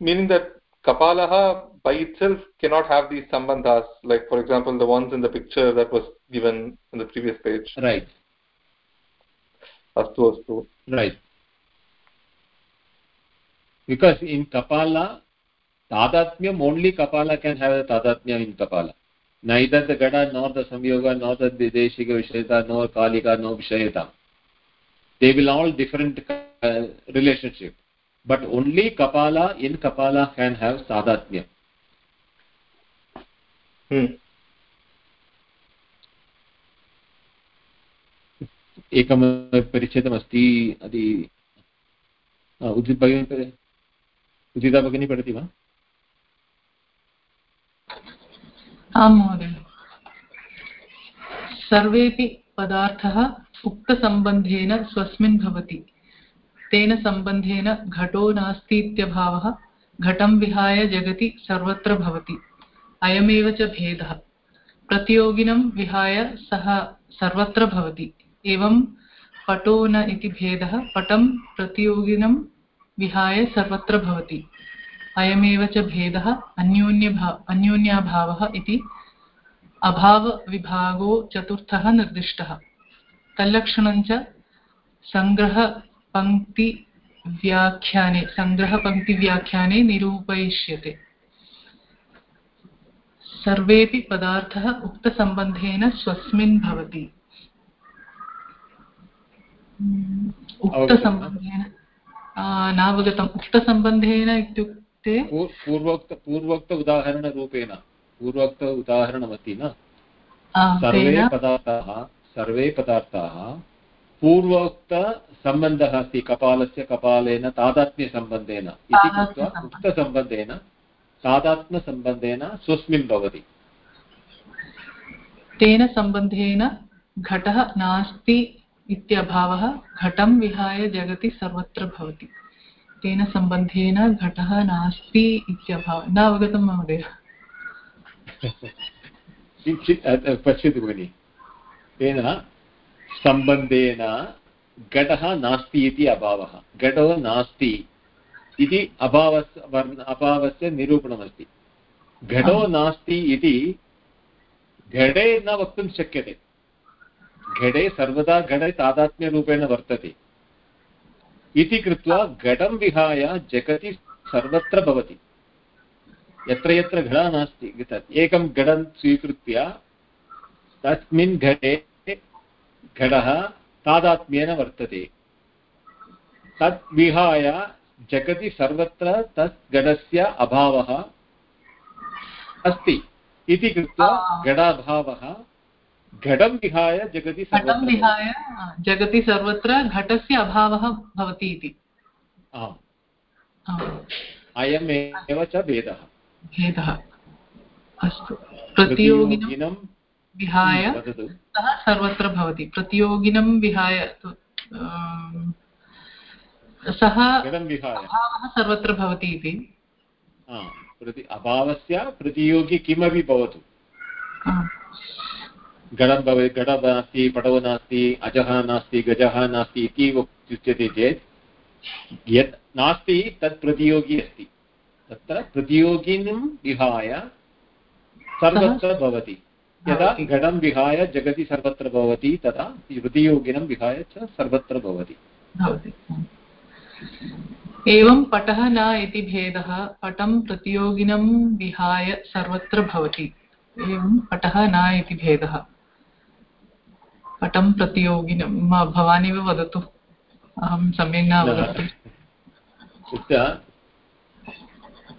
meaning that kapalah by itself cannot have these sambandhas like for example the ones in the picture that was given in the previous page right astu astu right because in kapala tadatmyam only kapala can have a tadatmya in kapala neither the gada nor the samyoga nor the videshika vishayata nor kalika nor vishayata they will all different uh, relationship but only kapala in kapala can have tadatmya एकं परिच्छेदमस्ति अति उदित भगिनी उदिता भगिनी पठति वा आं महोदय सर्वेपि पदार्थः उक्तसम्बन्धेन स्वस्मिन् भवति। तेन सम्बन्धेन घटो नास्तीत्यभावः, घटं विहाय जगति सर्वत्र भवति। अयमेव च भेदः। प्रतियोगिनं विहाय सः सर्वत्र भवति। एवं पटो न इति भेदः, पटं प्रतियोगिनं विहाय सर्वत्र भवति। अयमेव च भेदः अन्योन्यभा अन्योन्याभावः इति अभावविभागो चतुर्थः निर्दिष्टः। तल्लक्षणं च सङ्ग्रहपङ्क्तिव्याख्याने सङ्ग्रहपङ्क्तिव्याख्याने निरूपयिष्यते। सर्वेपि पदार्थः उक्तसम्बन्धेन स्वस्मिन् भवति। उक्तसम्बन्धेन नावगतम्। उक्तसम्बन्धेन इत्युक्ते पूर्वोक्त पूर्वोक्त उदाहरणरूपेण पूर्वोक्त उदाहरणमस्ति न? सर्वे पदार्थाः सर्वे पदार्थाः पूर्वोक्तसम्बन्धः अस्ति कपालस्य कपालेन तादात्म्यसम्बन्धेन। इति कृत्वा उक्तसम्बन्धेन तादात्म्यसम्बन्धेन स्वस्मिन् भवति। तेन सम्बन्धेन घटः नास्ति इत्यभावः घटं विहाय जगति सर्वत्र भवति। तेन सम्बन्धेन घटः नास्ति इत्यभावः। न अवगतं महोदय। पश्यतु भगिनि। तेन सम्बन्धेन घटः नास्ति इति अभावः। घटो नास्ति इति अभावस्य वर्ण अभावस्य निरूपणमस्ति। घटो नास्ति इति घटे न वक्तुं शक्यते। घटे सर्वदा घटे तादात्म्यरूपेण वर्तते। इति कृत्वा घटं विहाय जगति सर्वत्र भवति। यत्र यत्र घटः नास्ति। एकं घटं स्वीकृत्य तस्मिन् घटे घटः तादात्म्येन वर्तते। तत् विहाय जगति सर्वत्र तत् घटस्य अभावः अस्ति। इति कृत्वा घटाभावः घटं विहाय जगति घटं विहाय जगति सर्वत्र घटस्य अभावः भवति इति। अयम् एव च भेदः। भेदः। अस्तु। प्रतियोगिनं विहाय सः सर्वत्र भवति। प्रतियोगिनं विहाय सः अभावः सर्वत्र भवति इति। प्रति अभावस्य प्रतियोगी किमपि भवतु। घटं भवति घटः नास्ति पटो नास्ति अजः नास्ति गजः नास्ति इति उच्यते चेत् यत् नास्ति तत् प्रतियोगी अस्ति। तत्र प्रतियोगिनं विहाय सर्वत्र भवति। यदा घटं विहाय जगति सर्वत्र भवति तदा प्रतियोगिनं विहाय च सर्वत्र भवति। एवं पटः न इति भेदः पटं प्रतियोगिनं विहाय सर्वत्र भवति। एवं पटः न इति भेदः। पटं प्रतियोगिनं। भवान् एव वदतु। अहं सम्यक् न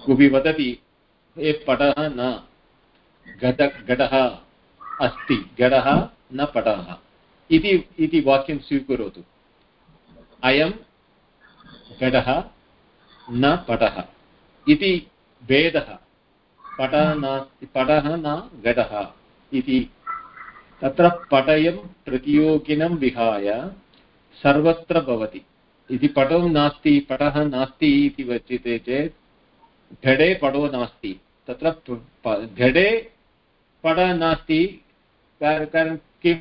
कोऽपि वदति ए पटः न घट घटः अस्ति घटः न पटः। इति इति वाक्यं स्वीकरोतु। अयं घटः न पटः। इति भेदः। पटः नास्ति, पटः न घटः इति तत्र पटयं प्रतियोगिनं विहाय, सर्वत्र भवति। इति पटो नास्ति, पटः नास्ति इति उच्यते चेत् घटे पटो नास्ति। तत्र घटे पट नास्ति किं?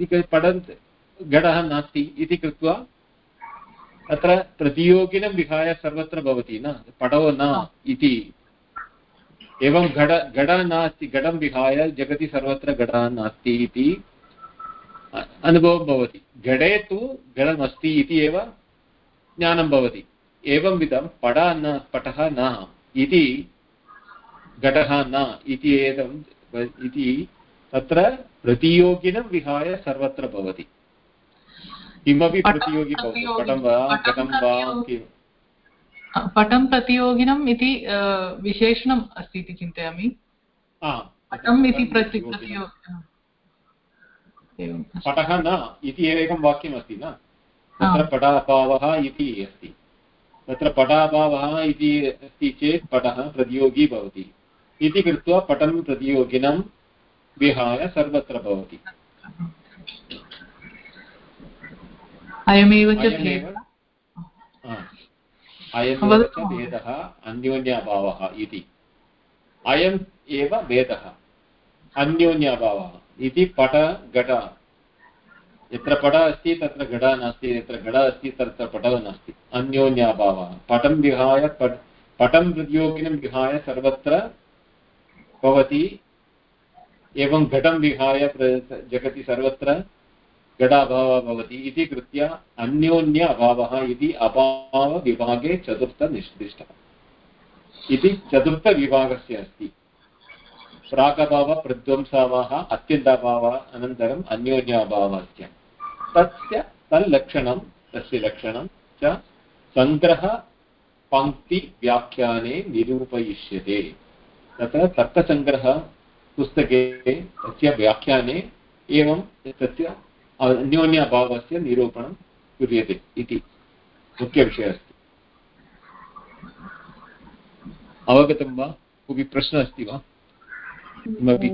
इति पठन् घटः नास्ति इति कृत्वा, तत्र प्रतियोगिनं विहाय सर्वत्र भवति न? पटो न इति एवं घट घट नास्ति घटं विहाय जगति सर्वत्र घटः नास्ति इति अनुभवं भवति। घटे तु घटमस्ति इति एव ज्ञानं भवति। एवंविधं पट न पटः न इति घटः न इति एतम् इति तत्र प्रतियोगिनं विहाय सर्वत्र भवति। किमपि प्रतियोगी भवतु पटं वा घटं वा पटं प्रतियोगिनम् इति विशेषणम् अस्ति इति चिन्तयामि। पटम् इति पटः न इति एकं वाक्यमस्ति न? तत्र पटाभावः इति अस्ति। तत्र पटाभावः इति अस्ति चेत् पटः प्रतियोगी भवति। इति कृत्वा पटं प्रतियोगिनं विहाय सर्वत्र भवति। अयमेव च च भेदः अन्योन्याभावः इति। अयम् एव भेदः अन्योन्याभावः इति पट घट। यत्र पट अस्ति तत्र घट नास्ति यत्र घट अस्ति तत्र पटः नास्ति अन्योन्याभावः। पटं विहाय पट पटं प्रतियोगिनं विहाय सर्वत्र भवति एवं घटं विहाय जगति सर्वत्र घटाभावः भवति इति कृत्य अन्योन्य अभावः इति अभावविभागे चतुर्थनिष्दिष्टः इति चतुर्थविभागस्य अस्ति। प्रागभावप्रध्वंसाभावः अत्यन्ताभावः, अनन्तरम् अन्योन्याभावस्य तस्य तल्लक्षणं, तस्य लक्षणं च सङ्ग्रहपङ्क्तिव्याख्याने निरूपयिष्यते। तत्र तर्कसङ्ग्रहपुस्तके तस्य व्याख्याने एवं तस्य अन्योन्यभावस्य निरूपणं से इति मुख्यविषयः अस्ति। अवगतं वा? कोऽपि प्रश्नः अस्ति वा? किमपि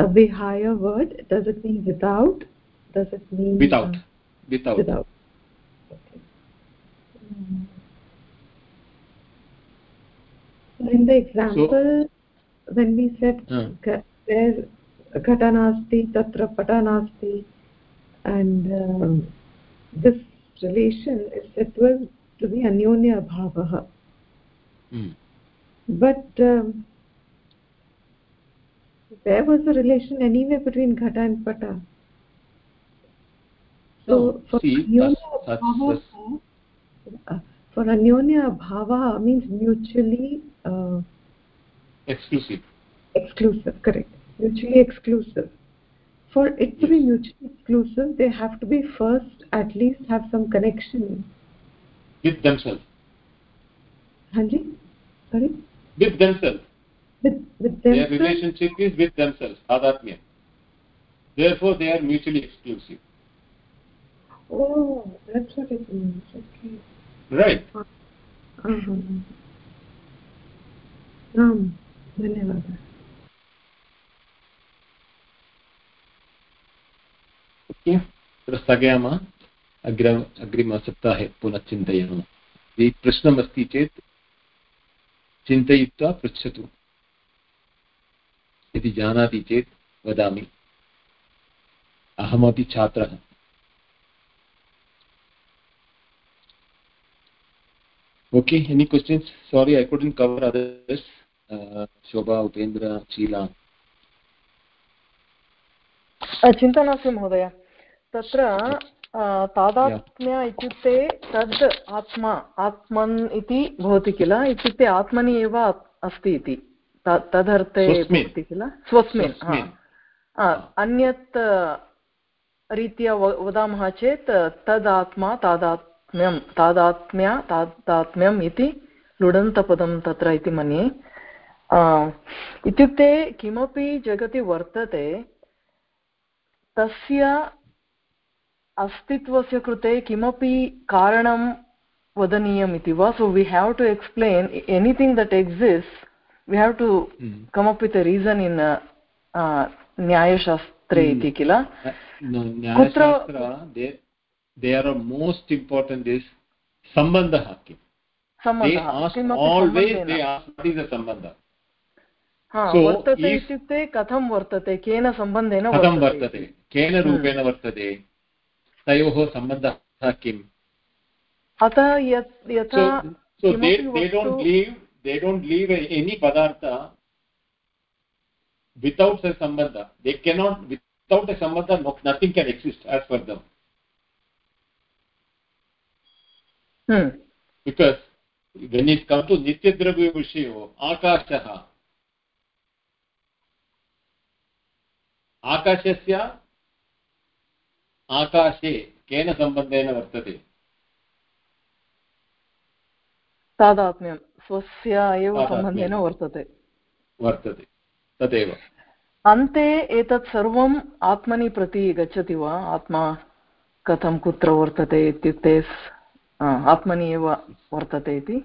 विहाय word does it mean without does in the example so, when we said uh, where ghata nasti tatra pata nasti and uh, this relation is said to, to be anyonya bhavah mm. but um, there was a relation anyway between ghata and pata so No, for see, anyonya tas- tas- bhava, uh, for anyonya bhava means mutually uh, exclusive. Exclusive correct. Mutually exclusive. For it to be mutually exclusive they have to be first at least have some connection. With themselves. Hanji sorry? With themselves. With with their relationship is with themselves tadatmya therefore they are mutually exclusive. Oh that's what it means. Okay. Right. Uh-huh. आम्, धन्यवादः। स्थगयामः अग्र अग्रिमसप्ताहे पुनः चिन्तयामः यदि प्रश्नमस्ति चेत् चिन्तयित्वा पृच्छतु। यदि जानाति चेत्, वदामि। अहमपि छात्रः। okay any questions? Sorry, i couldn't cover others. Shobha upendra sheila चिन्ता नास्ति महोदय। तत्र तादात्म्य इत्युक्ते तद् आत्मा आत्मन् इति भवति किल? इत्युक्ते आत्मनि एव अस्ति इति। तदर्थे भवति किल? स्वस्मिन् अन्यत् रीत्या वदामः चेत् तदात्मा तादात्म्यं तादात्म्य तादात्म्यम् इति लुडन्तपदं तत्र इति मन्ये। इत्युक्ते किमपि जगति वर्तते तस्य अस्तित्वस्य कृते किमपि कारणं वदनीयम् इति वा? So we have to explain anything that exist we have to come up with reason in न्यायशास्त्रे इति किल? न्यायशास्त्र they are most important is sambandha kim they सम्बन्धः always they ask what is the sambandha? So, वर्तते इत्युक्ते कथं वर्तते केन सम्बन्धेन कथं वर्तते केन रूपेण वर्तते तयोः सम्बन्धः किम् अतः यत् यथा they don't leave any padartha without a sambandha they cannot without a sambandha nothing can exist as per them hmm, because when it comes to nityadravya vishayo akashah आकाशस्य आकाशे केन सम्बन्धेन वर्तते? तादात्म्यं स्वस्य एव सम्बन्धेन वर्तते। वर्तते तदेव। अन्ते एतत् सर्वम् आत्मनि प्रति गच्छति वा? आत्मा कथं कुत्र वर्तते इत्युक्ते आत्मनि एव वर्तते इति?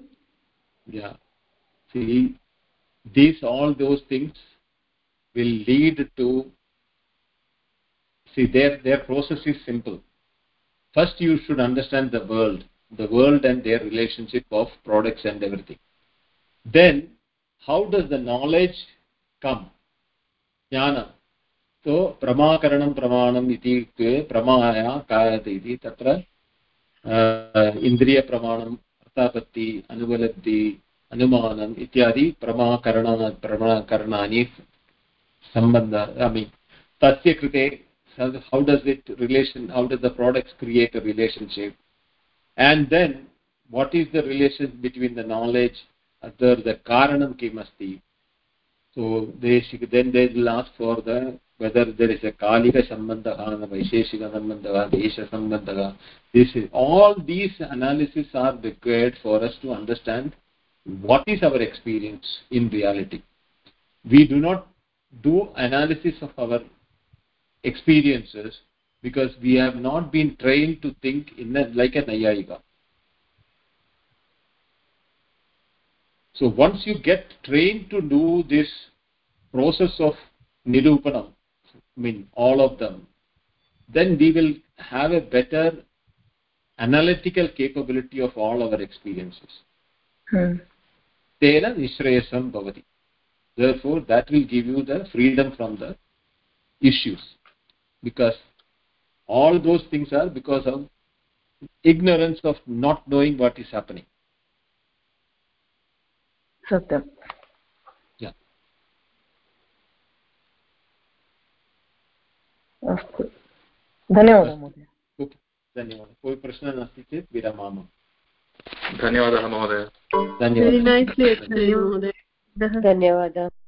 These all those things will lead to see their their process is simple first you should understand the world the world and their relationship of products and everything then how does the knowledge come jnana so pramakaranam pramanam iti pramaya kayate iti tatra इन्द्रियप्रमाणम् अर्थापत्ति अनुपलब्धि अनुमानम् इत्यादि प्रमाकरण प्रमाकरणानि सम्बन्ध I mean तस्य कृते how does it relation how does the products create a relationship? And then what is the relation between the knowledge other the karanam kim asti so they then they will ask for the whether there is a kalika sambandha vaisheshika sambandha desha sambandha this is all these analysis are required for us to understand what is our experience in reality. We do not do analysis of our experiences because we have not been trained to think in a, like a nayayika so once you get trained to do this process of nirupanam i mean all of them then we will have a better analytical capability of all our experiences. Hmm. Tena nishreyasam bhavati. Therefore that will give you the freedom from the issues because all those things are because of ignorance of not knowing what is happening सत्यम् अस्तु धन्यवादः महोदय धन्यवादः कोऽपि प्रश्नः नास्ति चेत् विरमामः धन्यवादः महोदय धन्यवादः nicely explained, Mahoday. धन्यवादः